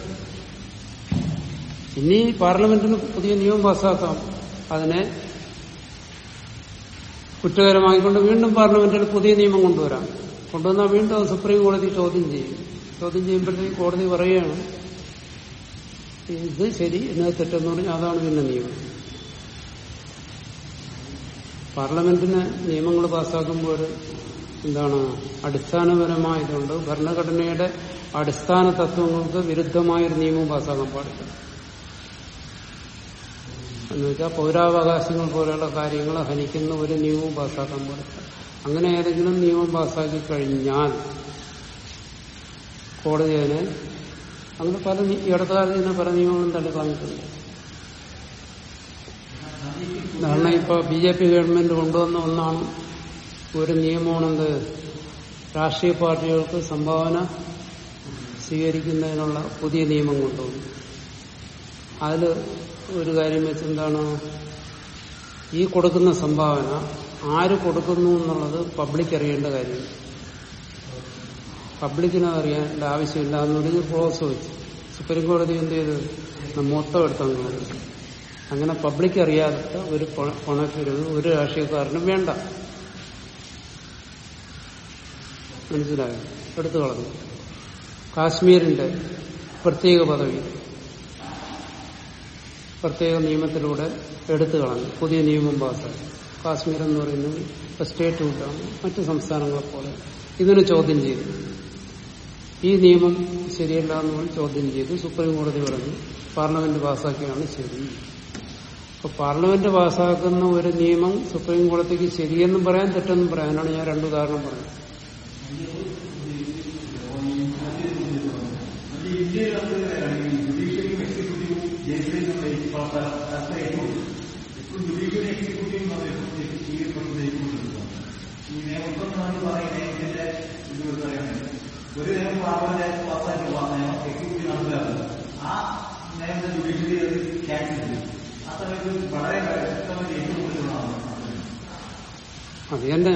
ഇനി പാർലമെന്റിന് പുതിയ നിയമം പാസ്സാക്കാം. അതിനെ കുറ്റകരമായിക്കൊണ്ട് വീണ്ടും പാർലമെന്റിൽ പുതിയ നിയമം കൊണ്ടുവരാം. കൊണ്ടുവന്നാൽ വീണ്ടും സുപ്രീം കോടതി ചോദ്യം ചെയ്യും. ചോദ്യം ചെയ്യുമ്പോഴത്തേക്ക് കോടതി പറയുകയാണ് ഇത് ശരി എന്നത് തെറ്റെന്ന് പറഞ്ഞാൽ അതാണ് പിന്നെ നിയമം. പാർലമെന്റിന് നിയമങ്ങൾ പാസ്സാക്കുമ്പോൾ എന്താണ് അടിസ്ഥാനപരമായതുകൊണ്ട് ഭരണഘടനയുടെ അടിസ്ഥാന തത്വങ്ങൾക്ക് വിരുദ്ധമായൊരു നിയമം പാസ്സാക്കാൻ പാടില്ല. എന്ന് വെച്ചാൽ പൗരാവകാശങ്ങൾ പോലെയുള്ള കാര്യങ്ങൾ ഹനിക്കുന്ന ഒരു നിയമവും പാസ്സാക്കാൻ പാടില്ല. അങ്ങനെ ഏതെങ്കിലും നിയമം പാസ്സാക്കി കഴിഞ്ഞാൽ കോടതി അതിനെ അങ്ങനെ പല ഈ അടുത്ത ഇതിനെ പല നിയമങ്ങളും തള്ളിക്കളഞ്ഞിട്ടുണ്ട് കാരണം ഇപ്പൊ ബി ജെ പി ഗവൺമെന്റ് കൊണ്ടുവന്ന ഒന്നാണ് ഒരു നിയമമാണെന്ത്? രാഷ്ട്രീയ പാർട്ടികൾക്ക് സംഭാവന സ്വീകരിക്കുന്നതിനുള്ള പുതിയ നിയമം കൊണ്ടുവന്നു. അതിൽ ഒരു കാര്യം വെച്ചെന്താണ് ഈ കൊടുക്കുന്ന സംഭാവന ആര് കൊടുക്കുന്നു എന്നുള്ളത് പബ്ലിക് അറിയേണ്ട കാര്യം. പബ്ലിക്കിന് അറിയേണ്ട ആവശ്യമില്ല എന്നൊരു ക്ലോസ് വെച്ച്. സുപ്രീം കോടതി എന്ത് ചെയ്ത്? മൊത്തം എടുത്തു അങ്ങനെ പബ്ലിക് അറിയാത്ത ഒരു പണക്കരുത് ഒരു രാഷ്ട്രീയക്കാരനും വേണ്ട. മനസ്സിലായോ? എടുത്തു കളഞ്ഞു. കാശ്മീരിന്റെ പ്രത്യേക പദവി. പ്രത്യേക നിയമത്തിലൂടെ എടുത്തു കളഞ്ഞു പുതിയ നിയമം പാസ്സായി കാശ്മീർ എന്ന് പറയുന്നത് സ്റ്റേറ്റ് വിട്ടാണ് മറ്റു സംസ്ഥാനങ്ങളെ പോലെ ഇതിനെ ചോദ്യം ചെയ്തു ഈ നിയമം ശരിയല്ല എന്ന് ചോദ്യം ചെയ്തു സുപ്രീം കോടതി പറഞ്ഞു പാർലമെന്റ് പാസ്സാക്കിയാണ് ശരി അപ്പൊ പാർലമെന്റ് പാസ്സാക്കുന്ന ഒരു നിയമം സുപ്രീം കോടതിക്ക് ശരിയെന്നും പറയാൻ തെറ്റെന്നും പറയാനാണ് ഞാൻ രണ്ടു ഉദാഹരണം പറഞ്ഞത് ജയിലിലും പറയുന്നത് ഇതിന്റെ ഒരു എക്സിക്യൂട്ടീവ് ആ നിയമത്തെ ചെയ്യും ആ വളരെ അത് തന്നെ.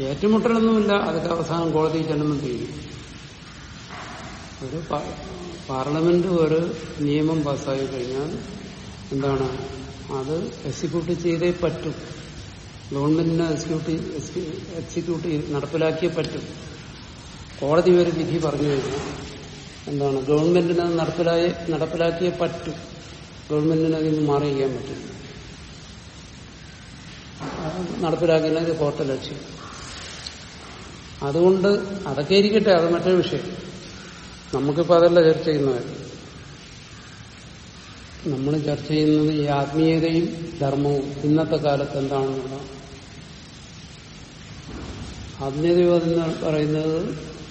ഏറ്റുമുട്ടലൊന്നുമില്ല. അതൊക്കെ അവസാനം കോടതി ചെല്ലുമ്പോൾ തീരും. ഒരു പാർലമെന്റ് ഒരു നിയമം പാസ്സായി കഴിഞ്ഞാൽ എന്താണ്? അത് എക്സിക്യൂട്ട് ചെയ്തേ പറ്റും. ഗവൺമെന്റിനെ എക്സിക്യൂട്ട് എക്സിക്യൂട്ട് ചെയ്ത് നടപ്പിലാക്കിയേ പറ്റും. കോടതി ഒരു വിധി പറഞ്ഞു കഴിഞ്ഞാൽ എന്താണ്? ഗവൺമെന്റിന് അത് നടപ്പിലായി നടപ്പിലാക്കിയേ പറ്റും. ഗവൺമെന്റിന് അതിൽ മാറി ചെയ്യാൻ പറ്റില്ല നടപ്പിലാക്കിയില്ല നടപ്പിലാക്കുന്നത് കോർട്ട് ലക്ഷ്യം അതുകൊണ്ട് അതൊക്കെ ഇരിക്കട്ടെ അത് മറ്റൊരു വിഷയം. നമുക്കിപ്പോ അതല്ല ചർച്ച ചെയ്യുന്നത്. നമ്മൾ ചർച്ച ചെയ്യുന്നത് ഈ ആത്മീയതയും ധർമ്മവും ഇന്നത്തെ കാലത്ത് എന്താണെന്നുള്ള. ആത്മീയതയും എന്ന് പറയുന്നത്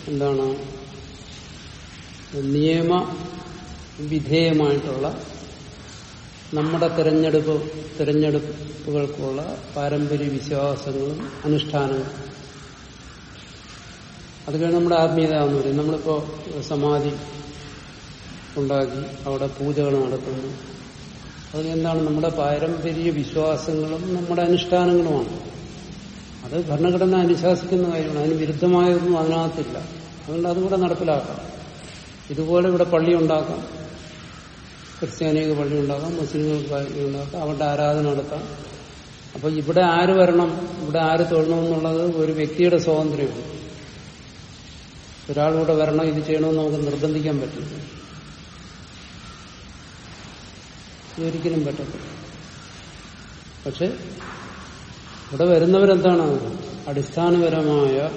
എന്താണ്? നിയമ വിധേയമായിട്ടുള്ള നമ്മുടെ തിരഞ്ഞെടുപ്പ് തിരഞ്ഞെടുപ്പുകൾക്കുള്ള പാരമ്പര്യ വിശ്വാസങ്ങളും അനുഷ്ഠാനങ്ങളും. അതൊക്കെയാണ് നമ്മുടെ ആത്മീയത എന്ന് പറയും നമ്മളിപ്പോ സമാധി ഉണ്ടാക്കി അവിടെ പൂജകൾ നടത്തുന്നു. അത് എന്താണ് നമ്മുടെ പാരമ്പര്യ വിശ്വാസങ്ങളും നമ്മുടെ അനുഷ്ഠാനങ്ങളുമാണ്. അത് ഭരണഘടന അനുശാസിക്കുന്ന കാര്യമാണ്. അതിന് വിരുദ്ധമായൊന്നും അതിനകത്തില്ല. അതുകൊണ്ട് അതുകൂടെ നടപ്പിലാക്കാം. ഇതുപോലെ ഇവിടെ പള്ളി ഉണ്ടാക്കാം. ക്രിസ്ത്യാനികൾക്ക് പള്ളി ഉണ്ടാക്കാം മുസ്ലിങ്ങൾക്ക് പള്ളി ഉണ്ടാക്കാം അവരുടെ ആരാധന നടത്താം. അപ്പൊ ഇവിടെ ആര് വരണം ഇവിടെ ആര് തൊഴണമെന്നുള്ളത് ഒരു വ്യക്തിയുടെ സ്വാതന്ത്ര്യമാണ്. ഒരാളിവിടെ വരണം ഇത് ചെയ്യണമെന്ന് നമുക്ക് നിർബന്ധിക്കാൻ പറ്റില്ല. ഇതൊരിക്കലും പറ്റത്തില്ല. പക്ഷെ ഇവിടെ വരുന്നവരെന്താണ്? അടിസ്ഥാനപരമായ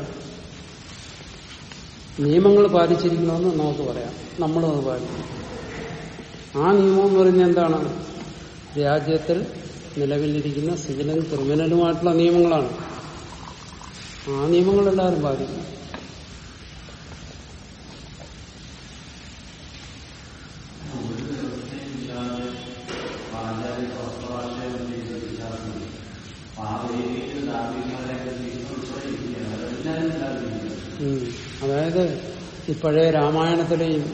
നിയമങ്ങൾ പാലിച്ചിരിക്കണമെന്ന് നമുക്ക് പറയാം. നമ്മളും അത് പാലിക്കും. ആ നിയമം എന്ന് പറഞ്ഞാൽ എന്താണ്? രാജ്യത്തിൽ നിലവിലിരിക്കുന്ന സിവിലും ക്രിമിനലുമായിട്ടുള്ള നിയമങ്ങളാണ്. ആ നിയമങ്ങൾ എല്ലാവരും പാലിക്കും ഉം. അതായത് ഈ പഴയ രാമായണത്തിലെയും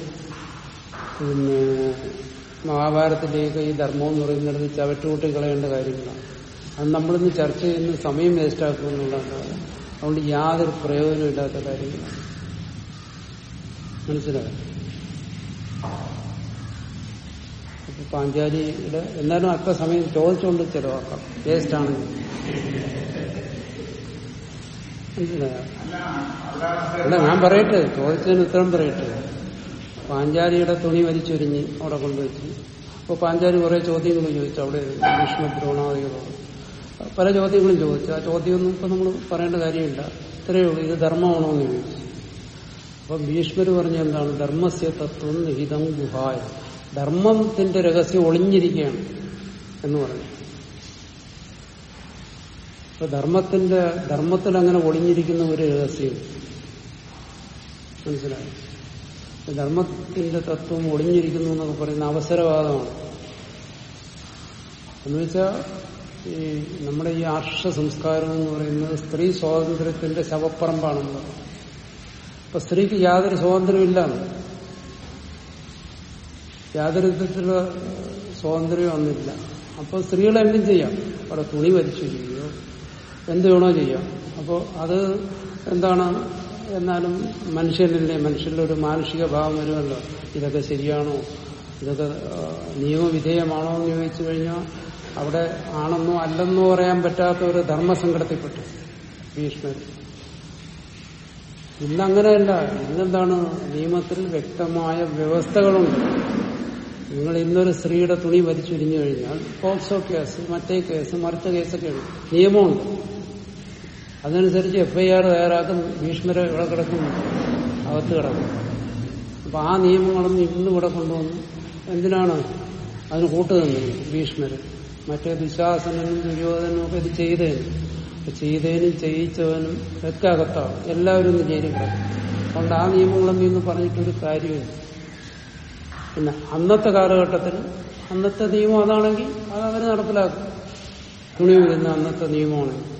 പിന്നെ മഹാഭാരതത്തിലെയൊക്കെ ഈ ധർമ്മം എന്ന് പറയുന്നത് ചവറ്റുകൂട്ടി കളയേണ്ട കാര്യങ്ങളാണ്. അത് നമ്മളിന്ന് ചർച്ച ചെയ്യുന്ന സമയം വേസ്റ്റാക്കുമെന്നുള്ളതാണ് അതുകൊണ്ട് യാതൊരു പ്രയോജനമില്ലാത്ത കാര്യങ്ങളാണ്. മനസ്സിലായോ? അപ്പൊ പാഞ്ചാലിയുടെ എന്നാലും അല്പസമയം ചോദിച്ചുകൊണ്ട് ചെലവാക്കാം. വേസ്റ്റാണ്. അല്ല ഞാൻ പറയട്ടെ. ചോദിച്ചതിന് ഉത്തരം പറയട്ടെ. പാഞ്ചാലിയുടെ തുണി വലിച്ചൊരിഞ്ഞ് അവിടെ കൊണ്ടുവച്ച്. അപ്പൊ പാഞ്ചാലി കുറെ ചോദ്യങ്ങൾ ചോദിച്ചു. അവിടെ ഭീഷ്മ ദ്രോണാദികളോ. പല ചോദ്യങ്ങളും ചോദിച്ചു. ആ ചോദ്യമൊന്നും ഇപ്പൊ നമ്മൾ പറയേണ്ട കാര്യമില്ല. ഇത്രയേ ഉള്ളൂ. ഇത് ധർമ്മമാണോ എന്ന് ചോദിച്ചു. അപ്പൊ ഭീഷ്മര് പറഞ്ഞ എന്താണ്? ധർമ്മസ്യ തത്വം നിഹിതം ഗുഹായ. ധർമ്മത്തിന്റെ രഹസ്യം ഒളിഞ്ഞിരിക്കുകയാണ് എന്ന് പറഞ്ഞു. അപ്പൊ ധർമ്മത്തിന്റെ ധർമ്മത്തിൽ അങ്ങനെ ഒളിഞ്ഞിരിക്കുന്ന ഒരു രഹസ്യം. മനസ്സിലായി? ധർമ്മത്തിന്റെ തത്വം ഒളിഞ്ഞിരിക്കുന്നു എന്നൊക്കെ പറയുന്ന അവസരവാദമാണ്. എന്നുവെച്ചാൽ ഈ നമ്മുടെ ഈ ആർഷ സംസ്കാരം എന്ന് പറയുന്നത് സ്ത്രീ സ്വാതന്ത്ര്യത്തിന്റെ ശവപ്പറമ്പാണെന്ന് അപ്പൊ സ്ത്രീക്ക് യാതൊരു സ്വാതന്ത്ര്യമില്ല യാതൊരു വിധത്തിലുള്ള സ്വാതന്ത്ര്യം ഒന്നില്ല അപ്പൊ സ്ത്രീകളെ എന്തും ചെയ്യാം. അവിടെ തുണി വലിച്ചു ചെയ്യുകയോ എന്ത് വേണോ ചെയ്യാം. അപ്പോൾ അത് എന്താണ്? എന്നാലും മനുഷ്യനല്ലേ? മനുഷ്യന്റെ ഒരു മാനുഷിക ഭാവം വരുമല്ലോ. ഇതൊക്കെ ശരിയാണോ? ഇതൊക്കെ നിയമവിധേയമാണോ എന്ന് ചോദിച്ചു കഴിഞ്ഞാൽ അവിടെ ആണെന്നോ അല്ലെന്നോ പറയാൻ പറ്റാത്ത ഒരു ധർമ്മസങ്കടത്തിൽപ്പെട്ടു ഭീഷ്മർ ഇന്നങ്ങനെയല്ല. ഇന്നെന്താണ്? നിയമത്തിൽ വ്യക്തമായ വ്യവസ്ഥകളുണ്ട്. നിങ്ങൾ ഇന്നൊരു സ്ത്രീയുടെ തുണി വലിച്ചുരിഞ്ഞു കഴിഞ്ഞാൽ പോക്സോ കേസ് മറ്റേ കേസ് മറിച്ച കേസൊക്കെയുണ്ട് നിയമമുണ്ട്. അതനുസരിച്ച് എഫ്ഐആർ തയ്യാറാക്കും ഭീഷ്മരെ ഇവിടെ കിടക്കും അകത്ത് കിടക്കും. അപ്പൊ ആ നിയമങ്ങളൊന്നും ഇന്നും ഇവിടെ കൊണ്ടുവന്നു. എന്തിനാണ് അതിന് കൂട്ടുതന്നു ഭീഷ്മര്? മറ്റേ ദുശാസനും ദുര്യോധനും ഒക്കെ ഇത് ചെയ്തേനും. ചെയ്തേനും ചെയ്യിച്ചവനും ഒക്കെ അകത്താണ്. എല്ലാവരും ഒന്ന് ജയിലിൽ കിടക്കും. അതുകൊണ്ട് ആ നിയമങ്ങളൊന്നും ഇന്ന് പറഞ്ഞിട്ടൊരു കാര്യമില്ല. പിന്നെ അന്നത്തെ കാലഘട്ടത്തിൽ അന്നത്തെ നിയമം അതാണെങ്കിൽ അത് അവർ നടപ്പിലാക്കും. തുണി വരുന്ന അന്നത്തെ നിയമമാണെങ്കിൽ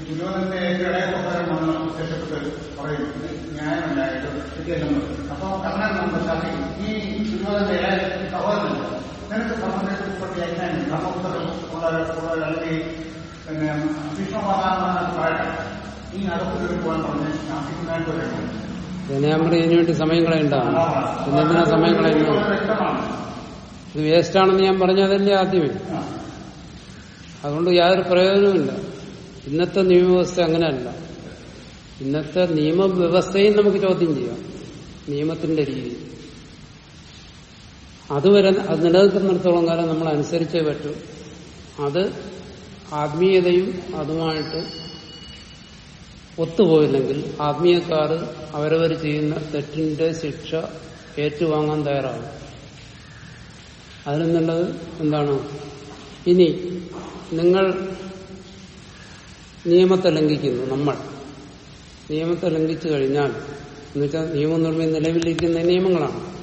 ദുര്യോധനന്റെ ഏറ്റവും ഇളയ സഹോദരൻ വന്ന് പ്രത്യക്ഷപ്പെട്ട് പറയും ഇത് ന്യായമല്ല ഇത് അപ്പൊ നമ്മൾ ശാസിക്കും ഈ ദുര്യോധനന്റെ ഇളയ സഹോദരൻ നിനക്ക് സംബന്ധിച്ചപ്പെട്ട് എങ്ങനെ ധർമ്മപുത്രൻ ഉള്ള അല്ലെങ്കിൽ പിന്നെ ഭീഷ്മമാതാന്ന് പറയട്ടെ. ഈ നടപ്പിൽ പോകാൻ പറഞ്ഞ് ശാസിക്കുന്നതായിട്ട് വരണം ഞാൻ പറയും ഇതിനു വേണ്ടി സമയം കളയണ്ട. എന്തിനാ സമയം കളയുന്നു ഇത് വേസ്റ്റാണെന്ന് ഞാൻ പറഞ്ഞതല്ലേ ആദ്യമേ. അതുകൊണ്ട് യാതൊരു പ്രയോജനവുമില്ല. ഇന്നത്തെ നിയമവ്യവസ്ഥ അങ്ങനെയല്ല. ഇന്നത്തെ നിയമവ്യവസ്ഥയും നമുക്ക് ചോദ്യം ചെയ്യാം. നിയമത്തിന്റെ രീതി. അതുവരെ അത് നിലനിൽക്കുന്നിടത്തോളം കാലം നമ്മൾ അനുസരിച്ചേ പറ്റൂ. അത് ആത്മീയതയും അതുമായിട്ട് ഒത്തുപോയില്ലെങ്കിൽ ആത്മീയക്കാർ അവരവർ ചെയ്യുന്ന തെറ്റിന്റെ ശിക്ഷ ഏറ്റുവാങ്ങാൻ തയ്യാറാകും. അതിനെന്നുള്ളത് എന്താണ്? ഇനി നിങ്ങൾ നിയമത്തെ ലംഘിക്കുന്നു നമ്മൾ. നിയമത്തെ ലംഘിച്ചു കഴിഞ്ഞാൽ എന്നുവെച്ചാൽ നിയമം നിർമ്മി നിലവിലിരിക്കുന്ന നിയമങ്ങളാണ്.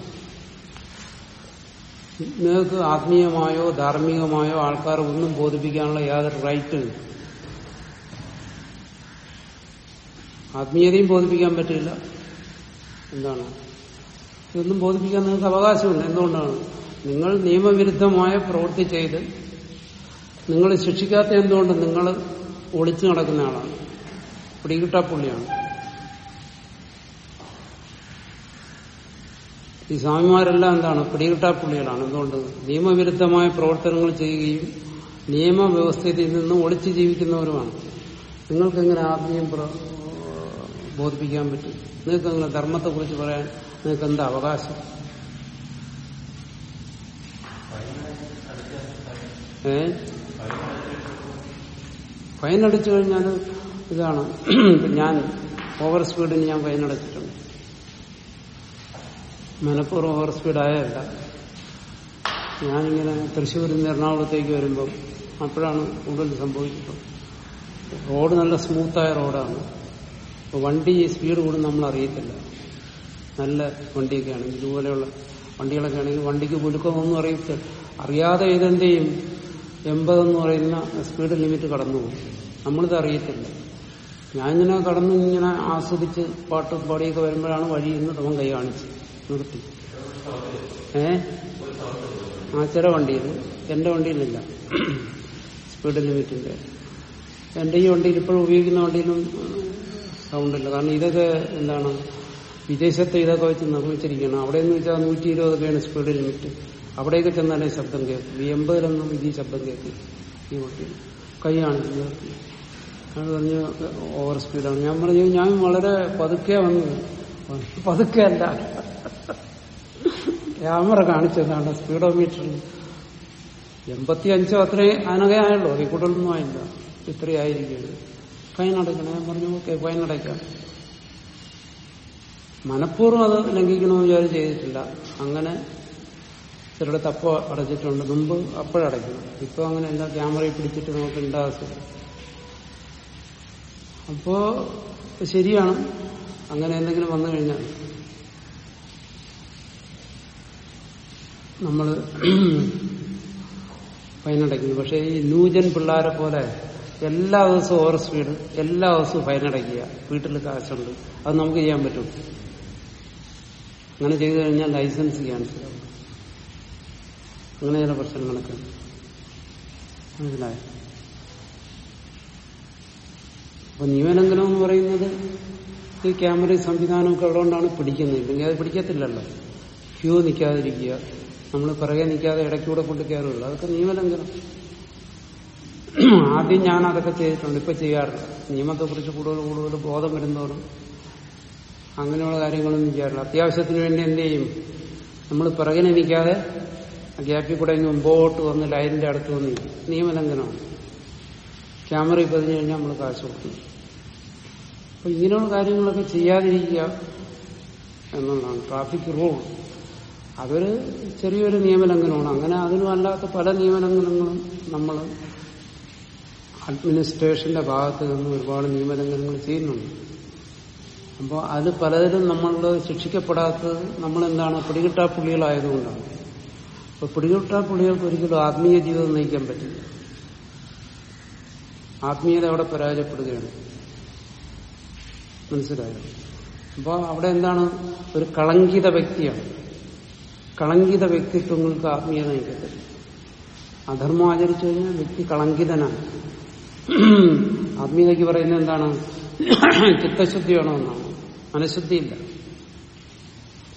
നിങ്ങൾക്ക് ആത്മീയമായോ ധാർമ്മികമായോ ആൾക്കാർ ഒന്നും ബോധിപ്പിക്കാനുള്ള യാതൊരു റൈറ്റും. ആത്മീയതയും ബോധിപ്പിക്കാൻ പറ്റില്ല. എന്താണ്? ഇതൊന്നും ബോധിപ്പിക്കാൻ നിങ്ങൾക്ക് അവകാശമുണ്ട്. എന്തുകൊണ്ടാണ്? നിങ്ങൾ നിയമവിരുദ്ധമായ പ്രവൃത്തി ചെയ്ത് നിങ്ങൾ ശിക്ഷിക്കാത്ത എന്തുകൊണ്ട്? നിങ്ങൾ ഒളിച്ചു നടക്കുന്ന ആളാണ്. പിടികിട്ടാപ്പുള്ളിയാണ് ഈ സ്വാമിമാരെല്ലാം എന്താണ്? പിടികിട്ടാപ്പുള്ളികളാണ് എന്തുകൊണ്ട്? നിയമവിരുദ്ധമായ പ്രവർത്തനങ്ങൾ ചെയ്യുകയും നിയമവ്യവസ്ഥയിൽ നിന്ന് ഒളിച്ചു ജീവിക്കുന്നവരുമാണ്. നിങ്ങൾക്ക് എങ്ങനെ ആത്മീയം ബോധിപ്പിക്കാൻ പറ്റും? നിങ്ങൾക്ക് ധർമ്മത്തെ ധർമ്മത്തെക്കുറിച്ച് പറയാൻ നിങ്ങൾക്ക് എന്താ അവകാശം? ഏ? ഫൈൻ അടിച്ചു കഴിഞ്ഞാൽ ഇതാണ് ഞാൻ ഓവർ സ്പീഡിന് ഞാൻ ഫൈൻ അടച്ചിട്ടുണ്ട് മനഃപൂർവം ഓവർ സ്പീഡ് ആയതല്ല ഞാനിങ്ങനെ തൃശ്ശൂരിൽ നിന്ന് എറണാകുളത്തേക്ക് വരുമ്പം അപ്പോഴാണ് കൂടുതൽ സംഭവിച്ചിട്ടുള്ളത് റോഡ് നല്ല സ്മൂത്തായ റോഡാണ്. അപ്പോൾ വണ്ടി സ്പീഡ് കൂടും നമ്മൾ അറിയത്തില്ല. നല്ല വണ്ടിയൊക്കെ ആണെങ്കിൽ ഇതുപോലെയുള്ള വണ്ടികളൊക്കെ ആണെങ്കിൽ വണ്ടിക്ക് കുലുക്കമൊന്നും അറിയത്തില്ല അറിയാതെ ഇതെന്ത് ചെയ്യും? എൺപതെന്ന് പറയുന്ന സ്പീഡ് ലിമിറ്റ് കടന്നു പോകും നമ്മളിത് അറിയത്തില്ല. ഞാൻ ഇങ്ങനെ കടന്ന് ഇങ്ങനെ ആസ്വദിച്ച് പാട്ട് പാടിയൊക്കെ വരുമ്പോഴാണ് വഴി നിന്ന് അവൻ കൈ കാണിച്ച് നിർത്തി. ഏ? ആ ചില വണ്ടിയിൽ എന്റെ വണ്ടിയിലില്ല. സ്പീഡ് ലിമിറ്റിന്റെ എന്റെ ഈ വണ്ടിയിൽ ഇപ്പോഴും ഉപയോഗിക്കുന്ന വണ്ടിയിലും സൗണ്ടില്ല കാരണം ഇതൊക്കെ എന്താണ്? വിദേശത്തെ ഇതൊക്കെ വെച്ച് നിർമ്മിച്ചിരിക്കണം അവിടെ എന്ന് വെച്ചാൽ നൂറ്റി ഇരുപതൊക്കെയാണ് സ്പീഡ് ലിമിറ്റ് അവിടെയൊക്കെ ചെന്നാലേ ശബ്ദം കേൾക്കും. ഈ എൺപതിലൊന്നും ഇത് ഈ ശബ്ദം കേൾക്കും ഈ കുട്ടി കൈയാണ് അത് പറഞ്ഞു ഓവർ സ്പീഡാണ് ഞാൻ പറഞ്ഞു ഞാൻ വളരെ പതുക്കെ വന്നു [laughs] പതുക്കെ അല്ല. ക്യാമറ കാണിച്ചതാണ് സ്പീഡോമീറ്ററിൽ എൺപത്തി അഞ്ചോ അത്രയും അതിനകെ ഈ കൂടുതലൊന്നും ആയില്ല. ഇത്രയായിരിക്കും ഫൈൻ അടയ്ക്കണം. ഞാൻ പറഞ്ഞു ഓക്കെ ഫൈൻ അടയ്ക്കാം. മനഃപൂർവം അത് ലംഘിക്കണമെന്ന് വിചാരം ചെയ്തിട്ടില്ല. അങ്ങനെ ചിലയിടത്ത് തപ്പ അടച്ചിട്ടുണ്ട് മുമ്പ് അപ്പോഴടയ്ക്കണം ഇപ്പൊ അങ്ങനെ എന്താ ക്യാമറയിൽ പിടിച്ചിട്ട് നമുക്ക് ഉണ്ടാകും അപ്പോ ശരിയാണ്. അങ്ങനെ എന്തെങ്കിലും വന്നു കഴിഞ്ഞാൽ നമ്മൾ ഫൈനടയ്ക്കുന്നു. പക്ഷെ ഈ ന്യൂജൻ പിള്ളേരെ പോലെ എല്ലാ ദിവസവും ഓവർ സ്പീഡ് എല്ലാ ദിവസവും ഫൈനടയ്ക്കുക. വീട്ടിൽ കാശുണ്ട്. അത് നമുക്ക് ചെയ്യാൻ പറ്റും. അങ്ങനെ ചെയ്തു കഴിഞ്ഞാൽ ലൈസൻസ് ക്യാൻസൽ ആവും അങ്ങനെ ചില പ്രശ്നങ്ങളൊക്കെ മനസ്സിലായ? അപ്പൊ നിയമലംഘനം എന്ന് പറയുന്നത് ഈ ക്യാമറ സംവിധാനമൊക്കെ ഉള്ളതുകൊണ്ടാണ് പിടിക്കുന്നത്. ഇല്ലെങ്കിൽ അത് പിടിക്കത്തില്ലല്ലോ. ക്യൂ നിൽക്കാതിരിക്കുക. നമ്മൾ പിറകെ നിൽക്കാതെ ഇടയ്ക്കൂടെ കൊണ്ട് കയറുള്ളൂ അതൊക്കെ നിയമലംഘനം. ആദ്യം ഞാൻ അതൊക്കെ ചെയ്തിട്ടുണ്ട്. ഇപ്പൊ ചെയ്യാറില്ല നിയമത്തെക്കുറിച്ച് കൂടുതൽ കൂടുതൽ ബോധം വരുന്നതോറും അങ്ങനെയുള്ള കാര്യങ്ങളൊന്നും ചെയ്യാറില്ല. അത്യാവശ്യത്തിന് വേണ്ടി എന്ത് ചെയ്യും? നമ്മൾ പിറകിനെ നിൽക്കാതെ ഗ്യാപ്പിൽ കൂടെ ഇനി മുമ്പോട്ട് വന്ന് ലൈനിന്റെ അടുത്ത് വന്ന്. നിയമലംഘനമാണ് ക്യാമറയിൽ പതിഞ്ഞു കഴിഞ്ഞാൽ നമ്മൾ കാശ് കൊടുക്കും. അപ്പൊ ഇങ്ങനെയുള്ള കാര്യങ്ങളൊക്കെ ചെയ്യാതിരിക്കുക എന്നുള്ളതാണ്. Traffic rule. അതൊരു ചെറിയൊരു നിയമലംഘനമാണ്. അങ്ങനെ അതിനും അല്ലാത്ത പല നിയമലംഘനങ്ങളും നമ്മൾ അഡ്മിനിസ്ട്രേഷന്റെ ഭാഗത്ത് നിന്ന് ഒരുപാട് നിയമലംഘനങ്ങൾ ചെയ്യുന്നുണ്ട്. അപ്പോൾ അത് പലതിലും നമ്മൾ ശിക്ഷിക്കപ്പെടാത്തത് നമ്മളെന്താണ് പിടികിട്ടാ പുള്ളികളായതുകൊണ്ടാണ്. അപ്പൊ പിടികിട്ടാ പുള്ളികൾക്ക് ഒരിക്കലും ആത്മീയ ജീവിതം നയിക്കാൻ പറ്റില്ല. ആത്മീയത അവിടെ പരാജയപ്പെടുകയാണ്. മനസ്സിലായോ? അപ്പോൾ അവിടെ എന്താണ്? ഒരു കളങ്കിത വ്യക്തിയാണ്. കളങ്കിത വ്യക്തിത്വങ്ങൾക്ക് ആത്മീയത നയിക്കത്തില്ല അധർമ്മം ആചരിച്ചു കഴിഞ്ഞാൽ വ്യക്തി കളങ്കിതനാണ്. ആത്മീയതയ്ക്ക് പറയുന്നത് എന്താണ്? ചിത്തശുദ്ധി വേണമെന്നാണ് മനഃശുദ്ധിയില്ല.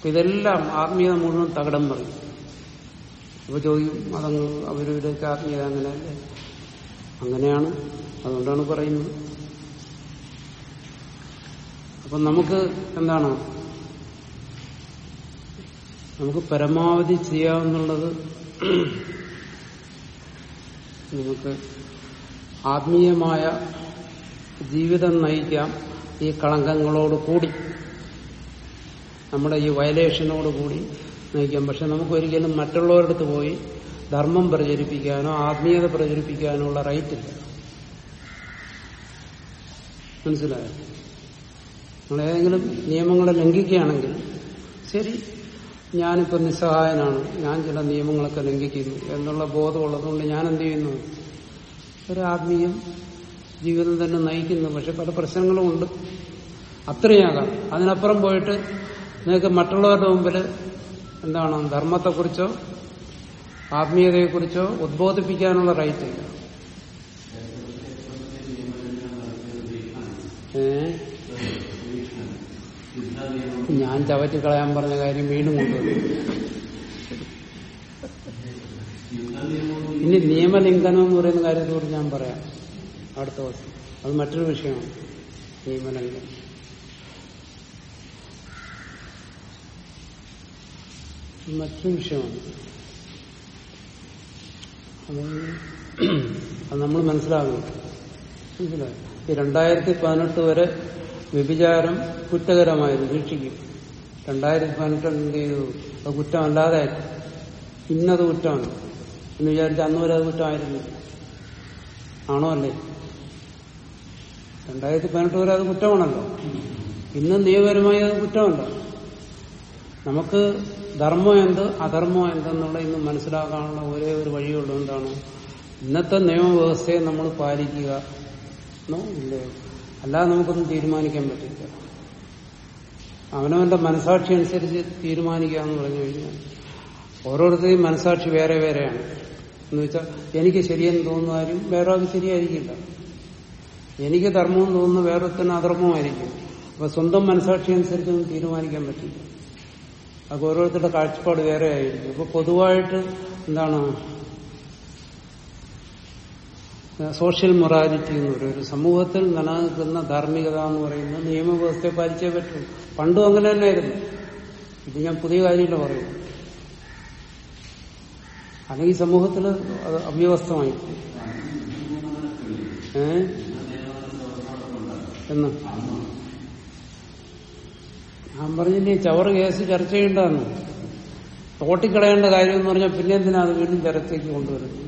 ഇതെല്ലാം ആത്മീയത മുഴുവൻ തകടം പറയും അപ്പൊ ചോദിക്കും അതങ്ങ് അവരവരൊക്കെ ആത്മീയത അങ്ങനെയല്ലേ അങ്ങനെയാണ്. അതുകൊണ്ടാണ് പറയുന്നത്. അപ്പൊ നമുക്ക് എന്താണ്? നമുക്ക് പരമാവധി ചെയ്യാവുന്നുള്ളത് നമുക്ക് ആത്മീയമായ ജീവിതം നയിക്കാം ഈ കളങ്കങ്ങളോട് കൂടി. നമ്മുടെ ഈ വയലേഷനോട് കൂടി. നയിക്കാം പക്ഷെ മറ്റുള്ളവരുടെ അടുത്ത് പോയി ധർമ്മം പ്രചരിപ്പിക്കാനോ ആത്മീയത പ്രചരിപ്പിക്കാനോ ഉള്ള റൈറ്റ് ഇല്ല. മനസ്സിലായോ? നമ്മൾ ഏതെങ്കിലും നിയമങ്ങളെ ലംഘിക്കുകയാണെങ്കിൽ ശരി ഞാനിപ്പോൾ നിസ്സഹായനാണ് ഞാൻ ചില നിയമങ്ങളൊക്കെ ലംഘിക്കുന്നു എന്നുള്ള ബോധമുള്ളതുകൊണ്ട് ഞാൻ എന്ത് ചെയ്യുന്നു? ഒരു ആത്മീയം ജീവിതം തന്നെ നയിക്കുന്നു. പക്ഷെ പല പ്രശ്നങ്ങളും ഉണ്ട്. അത്രയാകാം അതിനപ്പുറം പോയിട്ട് നിങ്ങൾക്ക് മറ്റുള്ളവരുടെ മുമ്പിൽ എന്താണ് ധർമ്മത്തെക്കുറിച്ചോ ആത്മീയതയെക്കുറിച്ചോ ഉദ്ബോധിപ്പിക്കാനുള്ള റൈറ്റ് ഇല്ല ഞാൻ ചവറ്റി കളയാൻ പറഞ്ഞ കാര്യം വീണ്ടും കൊണ്ടുവന്നു. ഇനി നിയമലംഘനം എന്ന് പറയുന്ന കാര്യത്തെക്കുറിച്ച് ഞാൻ പറയാം. അടുത്ത ദിവസം. അത് മറ്റൊരു വിഷയമാണ്. നിയമലംഘനം. മറ്റൊരു വിഷയമാണ് അത് നമ്മൾ മനസ്സിലാകണം മനസ്സിലായി? ഈ രണ്ടായിരത്തി പതിനെട്ട് വരെ വ്യഭിചാരം കുറ്റകരമായിരുന്നു ശിക്ഷിക്കും രണ്ടായിരത്തി പതിനെട്ട് എന്ത് ചെയ്തു? അത് കുറ്റമല്ലാതെ ഇന്നത് കുറ്റമാണ്. എന്ന് വിചാരിച്ച അന്ന് വരെ അത് കുറ്റമായിരുന്നു ആണോ അല്ലേ? രണ്ടായിരത്തി പതിനെട്ട് വരെ അത് കുറ്റമാണല്ലോ. ഇന്ന് നിയമപരമായി അത് കുറ്റമല്ല. നമുക്ക് ധർമ്മം എന്ത് അധർമ്മം എന്തെന്നുള്ള ഇന്ന് മനസ്സിലാക്കാനുള്ള ഒരേ ഒരു വഴിയുള്ളൂ എന്താണ് ഇന്നത്തെ നിയമവ്യവസ്ഥയെ നമ്മൾ പാലിക്കുക. ഇല്ലയോ അല്ലാതെ നമുക്കൊന്നും തീരുമാനിക്കാൻ പറ്റില്ല. അവനവന്റെ മനസാക്ഷി അനുസരിച്ച് തീരുമാനിക്കുക എന്ന് പറഞ്ഞു കഴിഞ്ഞാൽ ഓരോരുത്തരെയും മനസാക്ഷി വേറെ വേറെയാണ്. എന്ന് വെച്ചാൽ എനിക്ക് ശരിയെന്ന് തോന്നുന്ന കാര്യം വേറെ അത് ശരിയായിരിക്കില്ല. എനിക്ക് ധർമ്മം തോന്നുന്ന വേറെ തന്നെ അധർമ്മമായിരിക്കും. അപ്പൊ സ്വന്തം മനസാക്ഷി അനുസരിച്ചൊന്നും തീരുമാനിക്കാൻ പറ്റില്ല. അത് ഓരോരുത്തരുടെ കാഴ്ചപ്പാട് വേറെ ആയിരിക്കും അപ്പൊ പൊതുവായിട്ട് എന്താണ്? സോഷ്യൽ മൊറാലിറ്റി എന്ന് പറയും. ഒരു സമൂഹത്തിൽ നിലനിൽക്കുന്ന ധാർമ്മികത എന്ന് പറയുന്നത് നിയമവ്യവസ്ഥയെ പാലിച്ചേ പറ്റും. പണ്ടും അങ്ങനെ തന്നെയായിരുന്നു. ഇത് ഞാൻ പുതിയ കാര്യമില്ല പറയുന്നു അല്ലെങ്കിൽ സമൂഹത്തിൽ അത് അവ്യവസ്ഥമായി. ഏ? എന്ന്? ഞാൻ പറഞ്ഞില്ലേ ചവറ് കേസ് ചർച്ച ചെയ്യേണ്ടതാണ് തോട്ടിക്കളയേണ്ട കാര്യം എന്ന് പറഞ്ഞാൽ പിന്നെ എന്തിനാ അത് വീണ്ടും ചർച്ചയ്ക്ക് കൊണ്ടുവരുന്നത്?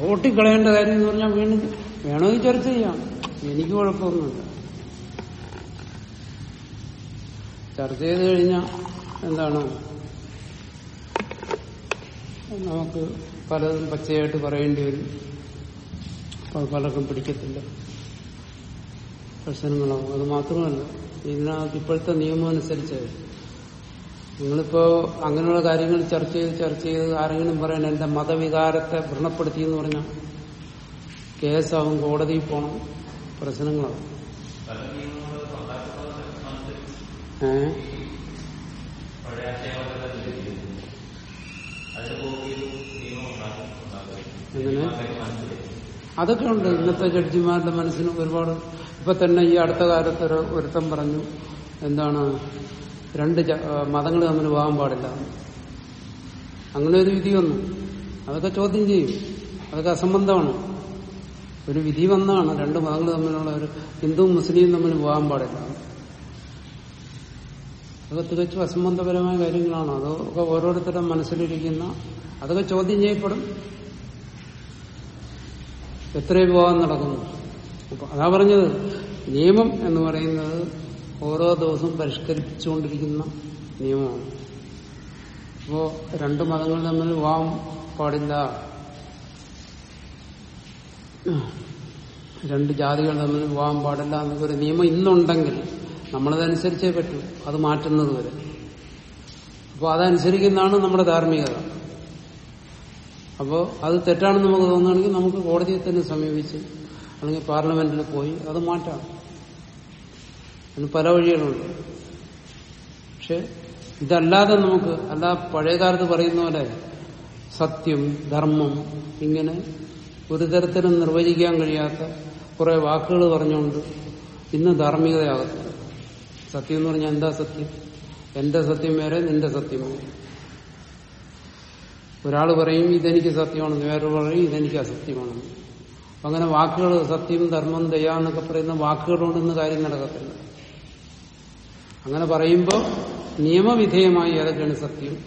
തോട്ടിക്കളയേണ്ട കാര്യം എന്ന് പറഞ്ഞാൽ വീണ്ടും വേണമെങ്കിൽ ചർച്ച ചെയ്യാം. എനിക്ക് കുഴപ്പമൊന്നുമില്ല. ചർച്ച ചെയ്ത് കഴിഞ്ഞാൽ എന്താണ്? നമുക്ക് പലതും പച്ചയായിട്ട് പറയേണ്ടി വരും. അപ്പോൾ പലർക്കും പിടിക്കത്തില്ല. പ്രശ്നങ്ങളാവും അത് മാത്രമല്ല ഇതിനകത്ത് ഇപ്പോഴത്തെ നിയമം അനുസരിച്ച് നിങ്ങളിപ്പോ അങ്ങനെയുള്ള കാര്യങ്ങൾ ചർച്ച ചെയ്ത് ചർച്ച ചെയ്ത് ആരെങ്കിലും പറയാൻ എന്റെ മതവികാരത്തെ വ്രണപ്പെടുത്തി എന്ന് പറഞ്ഞാൽ കേസാവും കോടതിയിൽ പോണം. പ്രശ്നങ്ങളാവും. ഏ? എങ്ങനെ? അതൊക്കെ ഉണ്ട്. ഇന്നത്തെ ജഡ്ജിമാരുടെ മനസ്സിന് ഒരുപാട്. ഇപ്പൊ തന്നെ ഈ അടുത്ത കാലത്ത് ഒരു ഒരുത്തം പറഞ്ഞു എന്താണ് രണ്ട് മതങ്ങൾ തമ്മിൽ പോകാൻ പാടില്ല. അങ്ങനെ ഒരു വിധി വന്നു. അതൊക്കെ ചോദ്യം ചെയ്യും. അതൊക്കെ അസംബന്ധമാണ്. ഒരു വിധി വന്നാണ് രണ്ട് മതങ്ങൾ തമ്മിലുള്ള ഒരു ഹിന്ദുവും മുസ്ലിം തമ്മിൽ പോകാൻ പാടില്ല. അതൊക്കെ തികച്ചും അസംബന്ധപരമായ കാര്യങ്ങളാണ്. അതൊക്കെ ഓരോരുത്തരുടെ മനസ്സിലിരിക്കുന്ന അതൊക്കെ ചോദ്യം ചെയ്യപ്പെടും. എത്ര വിവാഹം നടക്കുന്നു. അതാ പറഞ്ഞത്. നിയമം എന്ന് പറയുന്നത് ഓരോ ദിവസവും പരിഷ്കരിച്ചുകൊണ്ടിരിക്കുന്ന നിയമമാണ്. അപ്പോ രണ്ട് മതങ്ങൾ തമ്മിൽ വിവാഹം പാടില്ല. രണ്ട് ജാതികൾ തമ്മിൽ വിവാഹം പാടില്ല എന്നൊക്കെ ഒരു നിയമം ഇന്നുണ്ടെങ്കിൽ നമ്മളതനുസരിച്ചേ പറ്റൂ. അത് മാറ്റുന്നത് വരെ. അപ്പോൾ അതനുസരിക്കുന്നതാണ് നമ്മുടെ ധാർമ്മികത. അപ്പോൾ അത് തെറ്റാണെന്ന് നമുക്ക് തോന്നുകയാണെങ്കിൽ നമുക്ക് കോടതിയെ തന്നെ സമീപിച്ച് അല്ലെങ്കിൽ പാർലമെന്റിൽ പോയി അത് മാറ്റാം. അതിന് പല വഴികളുണ്ട്. പക്ഷെ ഇതല്ലാതെ നമുക്ക് അല്ല പഴയകാലത്ത് പറയുന്ന പോലെ സത്യം ധർമ്മം ഇങ്ങനെ ഒരു തരത്തിലും നിർവചിക്കാൻ കഴിയാത്ത കുറെ വാക്കുകൾ പറഞ്ഞുകൊണ്ട് ഇന്ന് ധാർമ്മികതയാകത്തില്ല സത്യം എന്ന് പറഞ്ഞാൽ എന്താ സത്യം? എന്റെ സത്യം വേറെ നിന്റെ സത്യം വേറെ. ഒരാൾ പറയും ഇതെനിക്ക് സത്യമാണെന്ന് വേറൊരു പറയും ഇതെനിക്ക് അസത്യമാണെന്ന്. അങ്ങനെ വാക്കുകൾ സത്യം ധർമ്മം ദയ എന്നൊക്കെ പറയുന്ന വാക്കുകളുകൊണ്ട് ഇന്ന് കാര്യം നടക്കത്തില്ല. അങ്ങനെ പറയുമ്പോൾ നിയമവിധേയമായി ഏതൊക്കെയാണ് സത്യം?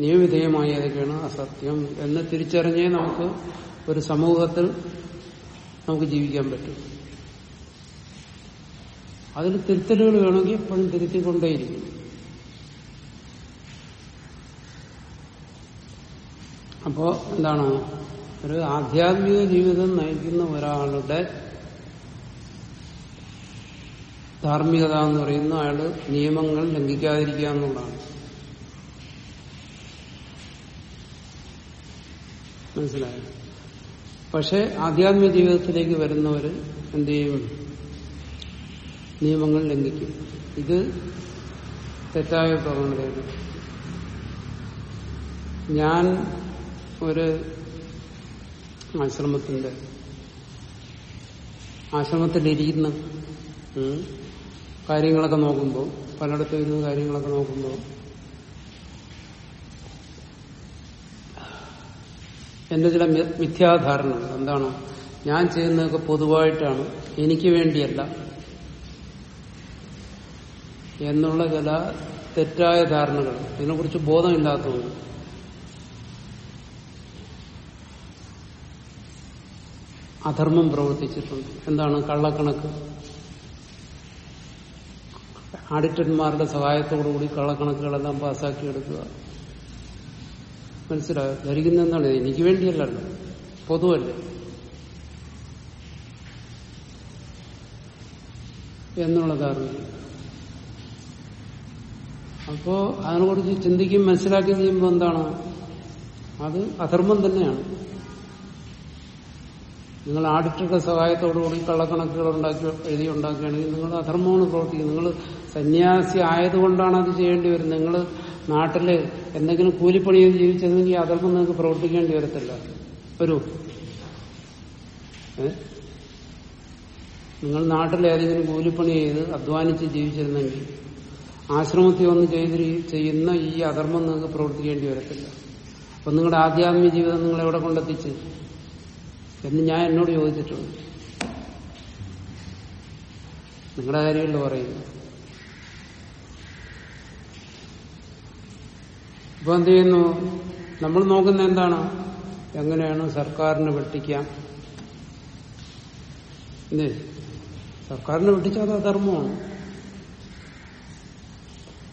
നിയമവിധേയമായി ഏതൊക്കെയാണ് അസത്യം എന്ന് തിരിച്ചറിഞ്ഞേ നമുക്ക് ഒരു സമൂഹത്തിൽ നമുക്ക് ജീവിക്കാൻ പറ്റും. അതിൽ തിരുത്തലുകൾ വേണമെങ്കിൽ എപ്പോഴും തിരുത്തിക്കൊണ്ടേയിരിക്കും. അപ്പോ എന്താണ്? ഒരു ആധ്യാത്മിക ജീവിതം നയിക്കുന്ന ഒരാളുടെ ധാർമ്മികത എന്ന് പറയുന്ന അയാൾ നിയമങ്ങൾ ലംഘിക്കാതിരിക്കുക എന്നുള്ളതാണ്. മനസ്സിലായോ? പക്ഷെ ആധ്യാത്മിക ജീവിതത്തിലേക്ക് വരുന്നവര് എന്ത് ചെയ്യും? നിയമങ്ങൾ ലംഘിക്കും. ഇത് തെറ്റായ പ്രവണതയാണ്. ഞാൻ ഒരു ആശ്രമത്തിന്റെ ആശ്രമത്തിലിരിക്കുന്ന കാര്യങ്ങളൊക്കെ നോക്കുമ്പോൾ പലയിടത്തും ഇരുന്ന് കാര്യങ്ങളൊക്കെ നോക്കുമ്പോൾ എന്റെ ചില മിഥ്യാധാരണകൾ എന്താണ് ഞാൻ ചെയ്യുന്നതൊക്കെ പൊതുവായിട്ടാണ് എനിക്ക് വേണ്ടിയല്ല എന്നുള്ള ചില തെറ്റായ ധാരണകൾ ഇതിനെക്കുറിച്ച് ബോധമില്ലാത്തതുകൊണ്ട് അധർമ്മം പ്രവർത്തിച്ചിട്ടുണ്ട്. എന്താണ് കള്ളക്കണക്ക്? ആഡിറ്റന്മാരുടെ സഹായത്തോടുകൂടി കള്ളക്കണക്കുകളെല്ലാം പാസ്സാക്കിയെടുക്കുക മനസ്സിലായോ? ധരിക്കുന്ന എന്താണ് എനിക്ക് വേണ്ടിയല്ലല്ലോ. പൊതുവല്ലേ? എന്നുള്ള കാരണം അപ്പോ അതിനെക്കുറിച്ച് ചിന്തിക്കുകയും മനസ്സിലാക്കുകയും ചെയ്യുമ്പോൾ എന്താണ്? അത് അധർമ്മം തന്നെയാണ്. നിങ്ങൾ ആഡിറ്ററുടെ സഹായത്തോടുകൂടി കള്ളക്കണക്കുകൾ ഉണ്ടാക്കി എഴുതി ഉണ്ടാക്കുകയാണെങ്കിൽ നിങ്ങൾ അധർമ്മമാണ് പ്രവർത്തിക്കുന്നത്. നിങ്ങൾ സന്യാസി ആയതുകൊണ്ടാണ് അത് ചെയ്യേണ്ടി വരുന്നത്. നിങ്ങൾ നാട്ടിൽ എന്തെങ്കിലും കൂലിപ്പണി ചെയ്ത് ജീവിച്ചതെങ്കിൽ അധർമ്മം നിങ്ങൾക്ക് പ്രവർത്തിക്കേണ്ടി വരത്തില്ല. വരൂ. നിങ്ങൾ നാട്ടിൽ ഏതെങ്കിലും കൂലിപ്പണി ചെയ്ത് അധ്വാനിച്ച് ജീവിച്ചിരുന്നെങ്കിൽ ആശ്രമത്തിൽ ഒന്ന് ചെയ്ത് ചെയ്യുന്ന ഈ അധർമ്മം നിങ്ങൾക്ക് പ്രവർത്തിക്കേണ്ടി വരത്തില്ല. അപ്പൊ നിങ്ങളുടെ ആധ്യാത്മിക ജീവിതം നിങ്ങൾ എവിടെ കൊണ്ടെത്തിച്ച്? എന്ന് ഞാൻ എന്നോട് ചോദിച്ചിട്ടുണ്ട്. നിങ്ങളുടെ കാര്യങ്ങളിൽ പറയുന്നു ഇപ്പൊ എന്ത് ചെയ്യുന്നു? നമ്മൾ നോക്കുന്ന എന്താണ്? എങ്ങനെയാണ് സർക്കാരിനെ വെട്ടിക്കാം? ഇല്ലേ? സർക്കാരിനെ വെട്ടിച്ചാൽ അത് അധർമ്മമാണ്.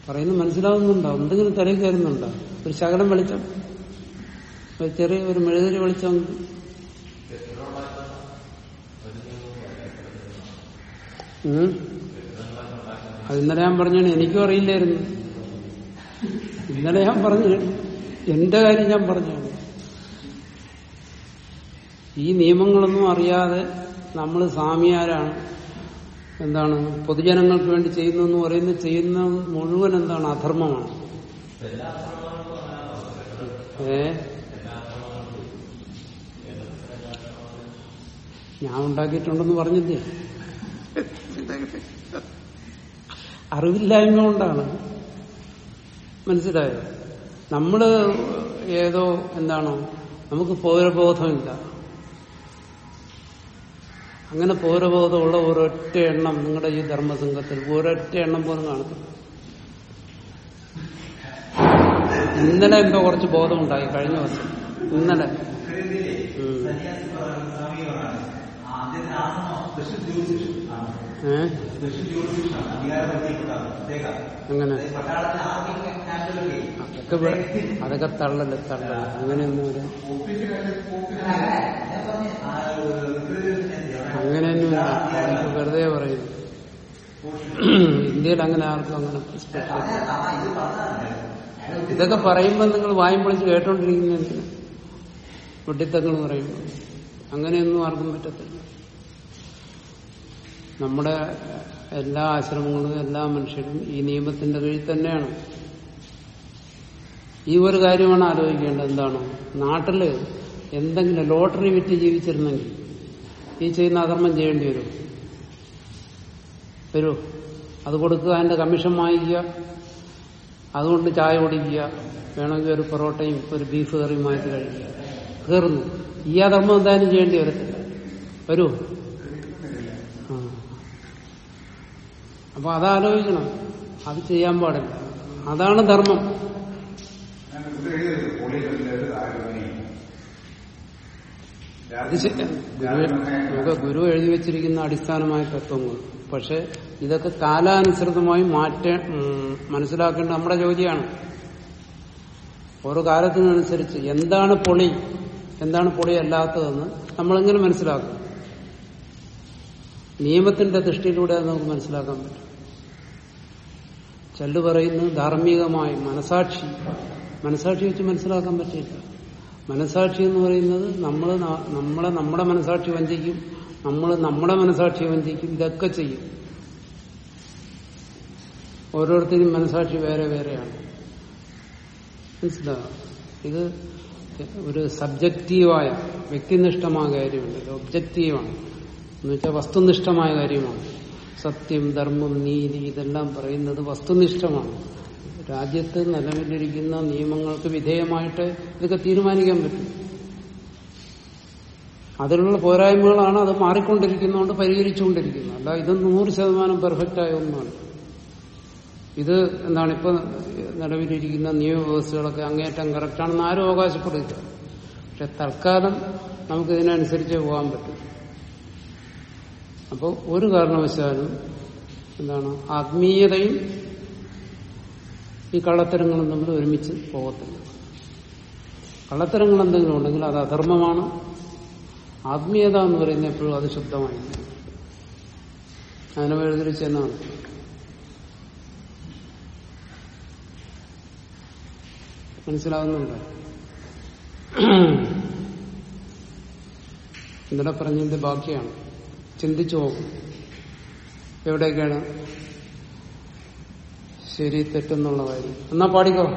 പറയുന്നത് മനസ്സിലാവുന്നുണ്ടോ? എന്തെങ്കിലും തലയിൽ കയറുന്നുണ്ടോ? ഒരു ശകലം വെളിച്ചം ചെറിയ ഒരു മെഴുതിരി വെളിച്ചം അത് ഇന്നലെ ഞാൻ പറഞ്ഞാണ് എനിക്കും അറിയില്ലായിരുന്നു. ഇന്നലെ ഞാൻ പറഞ്ഞു എന്റെ കാര്യം ഞാൻ പറഞ്ഞു ഈ നിയമങ്ങളൊന്നും അറിയാതെ നമ്മൾ സ്വാമിയാരാണ്. എന്താണ് പൊതുജനങ്ങൾക്ക് വേണ്ടി ചെയ്യുന്നു എന്ന് ചെയ്യുന്ന മുഴുവൻ എന്താണ് അധർമ്മമാണ്. ഏ? ഞാൻ ഉണ്ടാക്കിയിട്ടുണ്ടെന്ന് പറഞ്ഞില്ലേ? അറിവില്ലായ്മ കൊണ്ടാണ്. മനസ്സിലായോ? നമ്മൾ ഏതോ എന്താണോ നമുക്ക് പൗരബോധമില്ല. അങ്ങനെ പൗരബോധമുള്ള ഒരൊറ്റ എണ്ണം നിങ്ങളുടെ ഈ ധർമ്മസംഘത്തിൽ ഒരൊറ്റ എണ്ണം പോലും കാണത്തില്ല. ഇന്നലെ എന്തോ കുറച്ച് ബോധമുണ്ടായി കഴിഞ്ഞ ദിവസം. ഇന്നലെ. അങ്ങനെ അതൊക്കെ അതൊക്കെ തള്ളൽ തള്ളൽ. അങ്ങനെയൊന്നും അങ്ങനെയൊന്നും വെറുതെ പറയുന്നു. ഇന്ത്യയിൽ അങ്ങനെ ആർക്കും അങ്ങനെ ഇതൊക്കെ പറയുമ്പോൾ നിങ്ങൾ വായും പൊളിച്ച് കേട്ടോണ്ടിരിക്കുന്ന എന്തിനാ വെട്ടിത്തങ്ങൾ പറയുമ്പോൾ അങ്ങനെയൊന്നും ആർക്കും പറ്റത്തില്ല. നമ്മുടെ എല്ലാ ആശ്രമങ്ങളും എല്ലാ മനുഷ്യരും ഈ നിയമത്തിന്റെ കീഴിൽ തന്നെയാണ്. ഈ ഒരു കാര്യമാണ് ആലോചിക്കേണ്ടത്. എന്താണ്? നാട്ടിൽ എന്തെങ്കിലും ലോട്ടറി വിറ്റ് ജീവിച്ചിരുന്നെങ്കിൽ ഈ ചെയ്യുന്ന അധർമ്മം ചെയ്യേണ്ടി വരും. വരൂ. അത് കൊടുക്കുക അതിന്റെ കമ്മീഷൻ വാങ്ങിക്കുക അതുകൊണ്ട് ചായ കുടിക്കുക വേണമെങ്കിൽ ഒരു പൊറോട്ടയും ഒരു ബീഫ് കറിയും വാങ്ങിച്ച് കഴിക്കുക. കയറുന്നു ഈ അധർമ്മം എന്തായാലും ചെയ്യേണ്ടി വരത്തില്ല. വരൂ. അപ്പൊ അതാലോചിക്കണം. അത് ചെയ്യാൻ പാടില്ല. അതാണ് ധർമ്മം. നമുക്ക് ഗുരു എഴുതി വെച്ചിരിക്കുന്ന അടിസ്ഥാനമായ തത്വങ്ങൾ. പക്ഷെ ഇതൊക്കെ കാലാനുസൃതമായി മാറ്റ മനസ്സിലാക്കേണ്ട നമ്മുടെ ജോലിയാണ്. ഓരോ കാലത്തിനനുസരിച്ച് എന്താണ് പൊളി? എന്താണ് പൊളി അല്ലാത്തതെന്ന് നമ്മളെങ്ങനെ മനസ്സിലാക്കും? നിയമത്തിന്റെ ദൃഷ്ടിയിലൂടെ അത് നമുക്ക് മനസ്സിലാക്കാൻ പറ്റും. ചെല്ലു പറയുന്നത് ധാർമ്മികമായി മനസാക്ഷി. മനസാക്ഷി വെച്ച് മനസ്സിലാക്കാൻ പറ്റില്ല. മനസാക്ഷി എന്ന് പറയുന്നത് നമ്മൾ നമ്മളെ നമ്മുടെ മനസാക്ഷി വഞ്ചിക്കും നമ്മൾ നമ്മുടെ മനസാക്ഷി വഞ്ചിക്കും ഇതൊക്കെ ചെയ്യും. ഓരോരുത്തരും മനസാക്ഷി വേറെ വേറെയാണ്. മനസ്സിലാ ഇത് ഒരു സബ്ജക്റ്റീവായ വ്യക്തിനിഷ്ഠമായ കാര്യമുണ്ട് ഒബ്ജക്റ്റീവാണ്. എന്ന് വെച്ചാൽ വസ്തുനിഷ്ഠമായ കാര്യമാണ്. സത്യം ധർമ്മം നീതി ഇതെല്ലാം പറയുന്നത് വസ്തുനിഷ്ഠമാണ്. രാജ്യത്ത് നിലവിലിരിക്കുന്ന നിയമങ്ങൾക്ക് വിധേയമായിട്ട് ഇതൊക്കെ തീരുമാനിക്കാൻ പറ്റും. അതിലുള്ള പോരായ്മകളാണ് അത് മാറിക്കൊണ്ടിരിക്കുന്നതുകൊണ്ട് പരിഹരിച്ചുകൊണ്ടിരിക്കുന്നത്. അല്ല ഇത് നൂറ് ശതമാനം പെർഫെക്റ്റായ ഒന്നാണ്. ഇത് എന്താണ് ഇപ്പൊ നിലവിലിരിക്കുന്ന നിയമവ്യവസ്ഥകളൊക്കെ അങ്ങേറ്റം കറക്റ്റാണെന്ന് ആരും അവകാശപ്പെടുക പക്ഷെ തൽക്കാലം നമുക്കിതിനനുസരിച്ച് പോകാൻ പറ്റും. അപ്പോൾ ഒരു കാരണവശാലും എന്താണ് ആത്മീയതയും ഈ കള്ളത്തരങ്ങളും തമ്മിൽ ഒരുമിച്ച് പോകത്തില്ല. കള്ളത്തരങ്ങൾ എന്തെങ്കിലും ഉണ്ടെങ്കിൽ അത് അധർമ്മമാണ്. ആത്മീയത എന്ന് പറയുന്നത് എപ്പോഴും അത് ശുദ്ധമായിരിക്കും. അതിനെ വേർതിരിച്ചെന്നാണ് മനസ്സിലാകുന്നുണ്ട് ഇന്നലെ പറഞ്ഞതിന്റെ ബാക്കിയാണ്. ചിന്തിച്ചു പോകും. എവിടെയൊക്കെയാണ്? ശരി തെറ്റെന്നുള്ള കാര്യം എന്നാ പാടിക്കോ?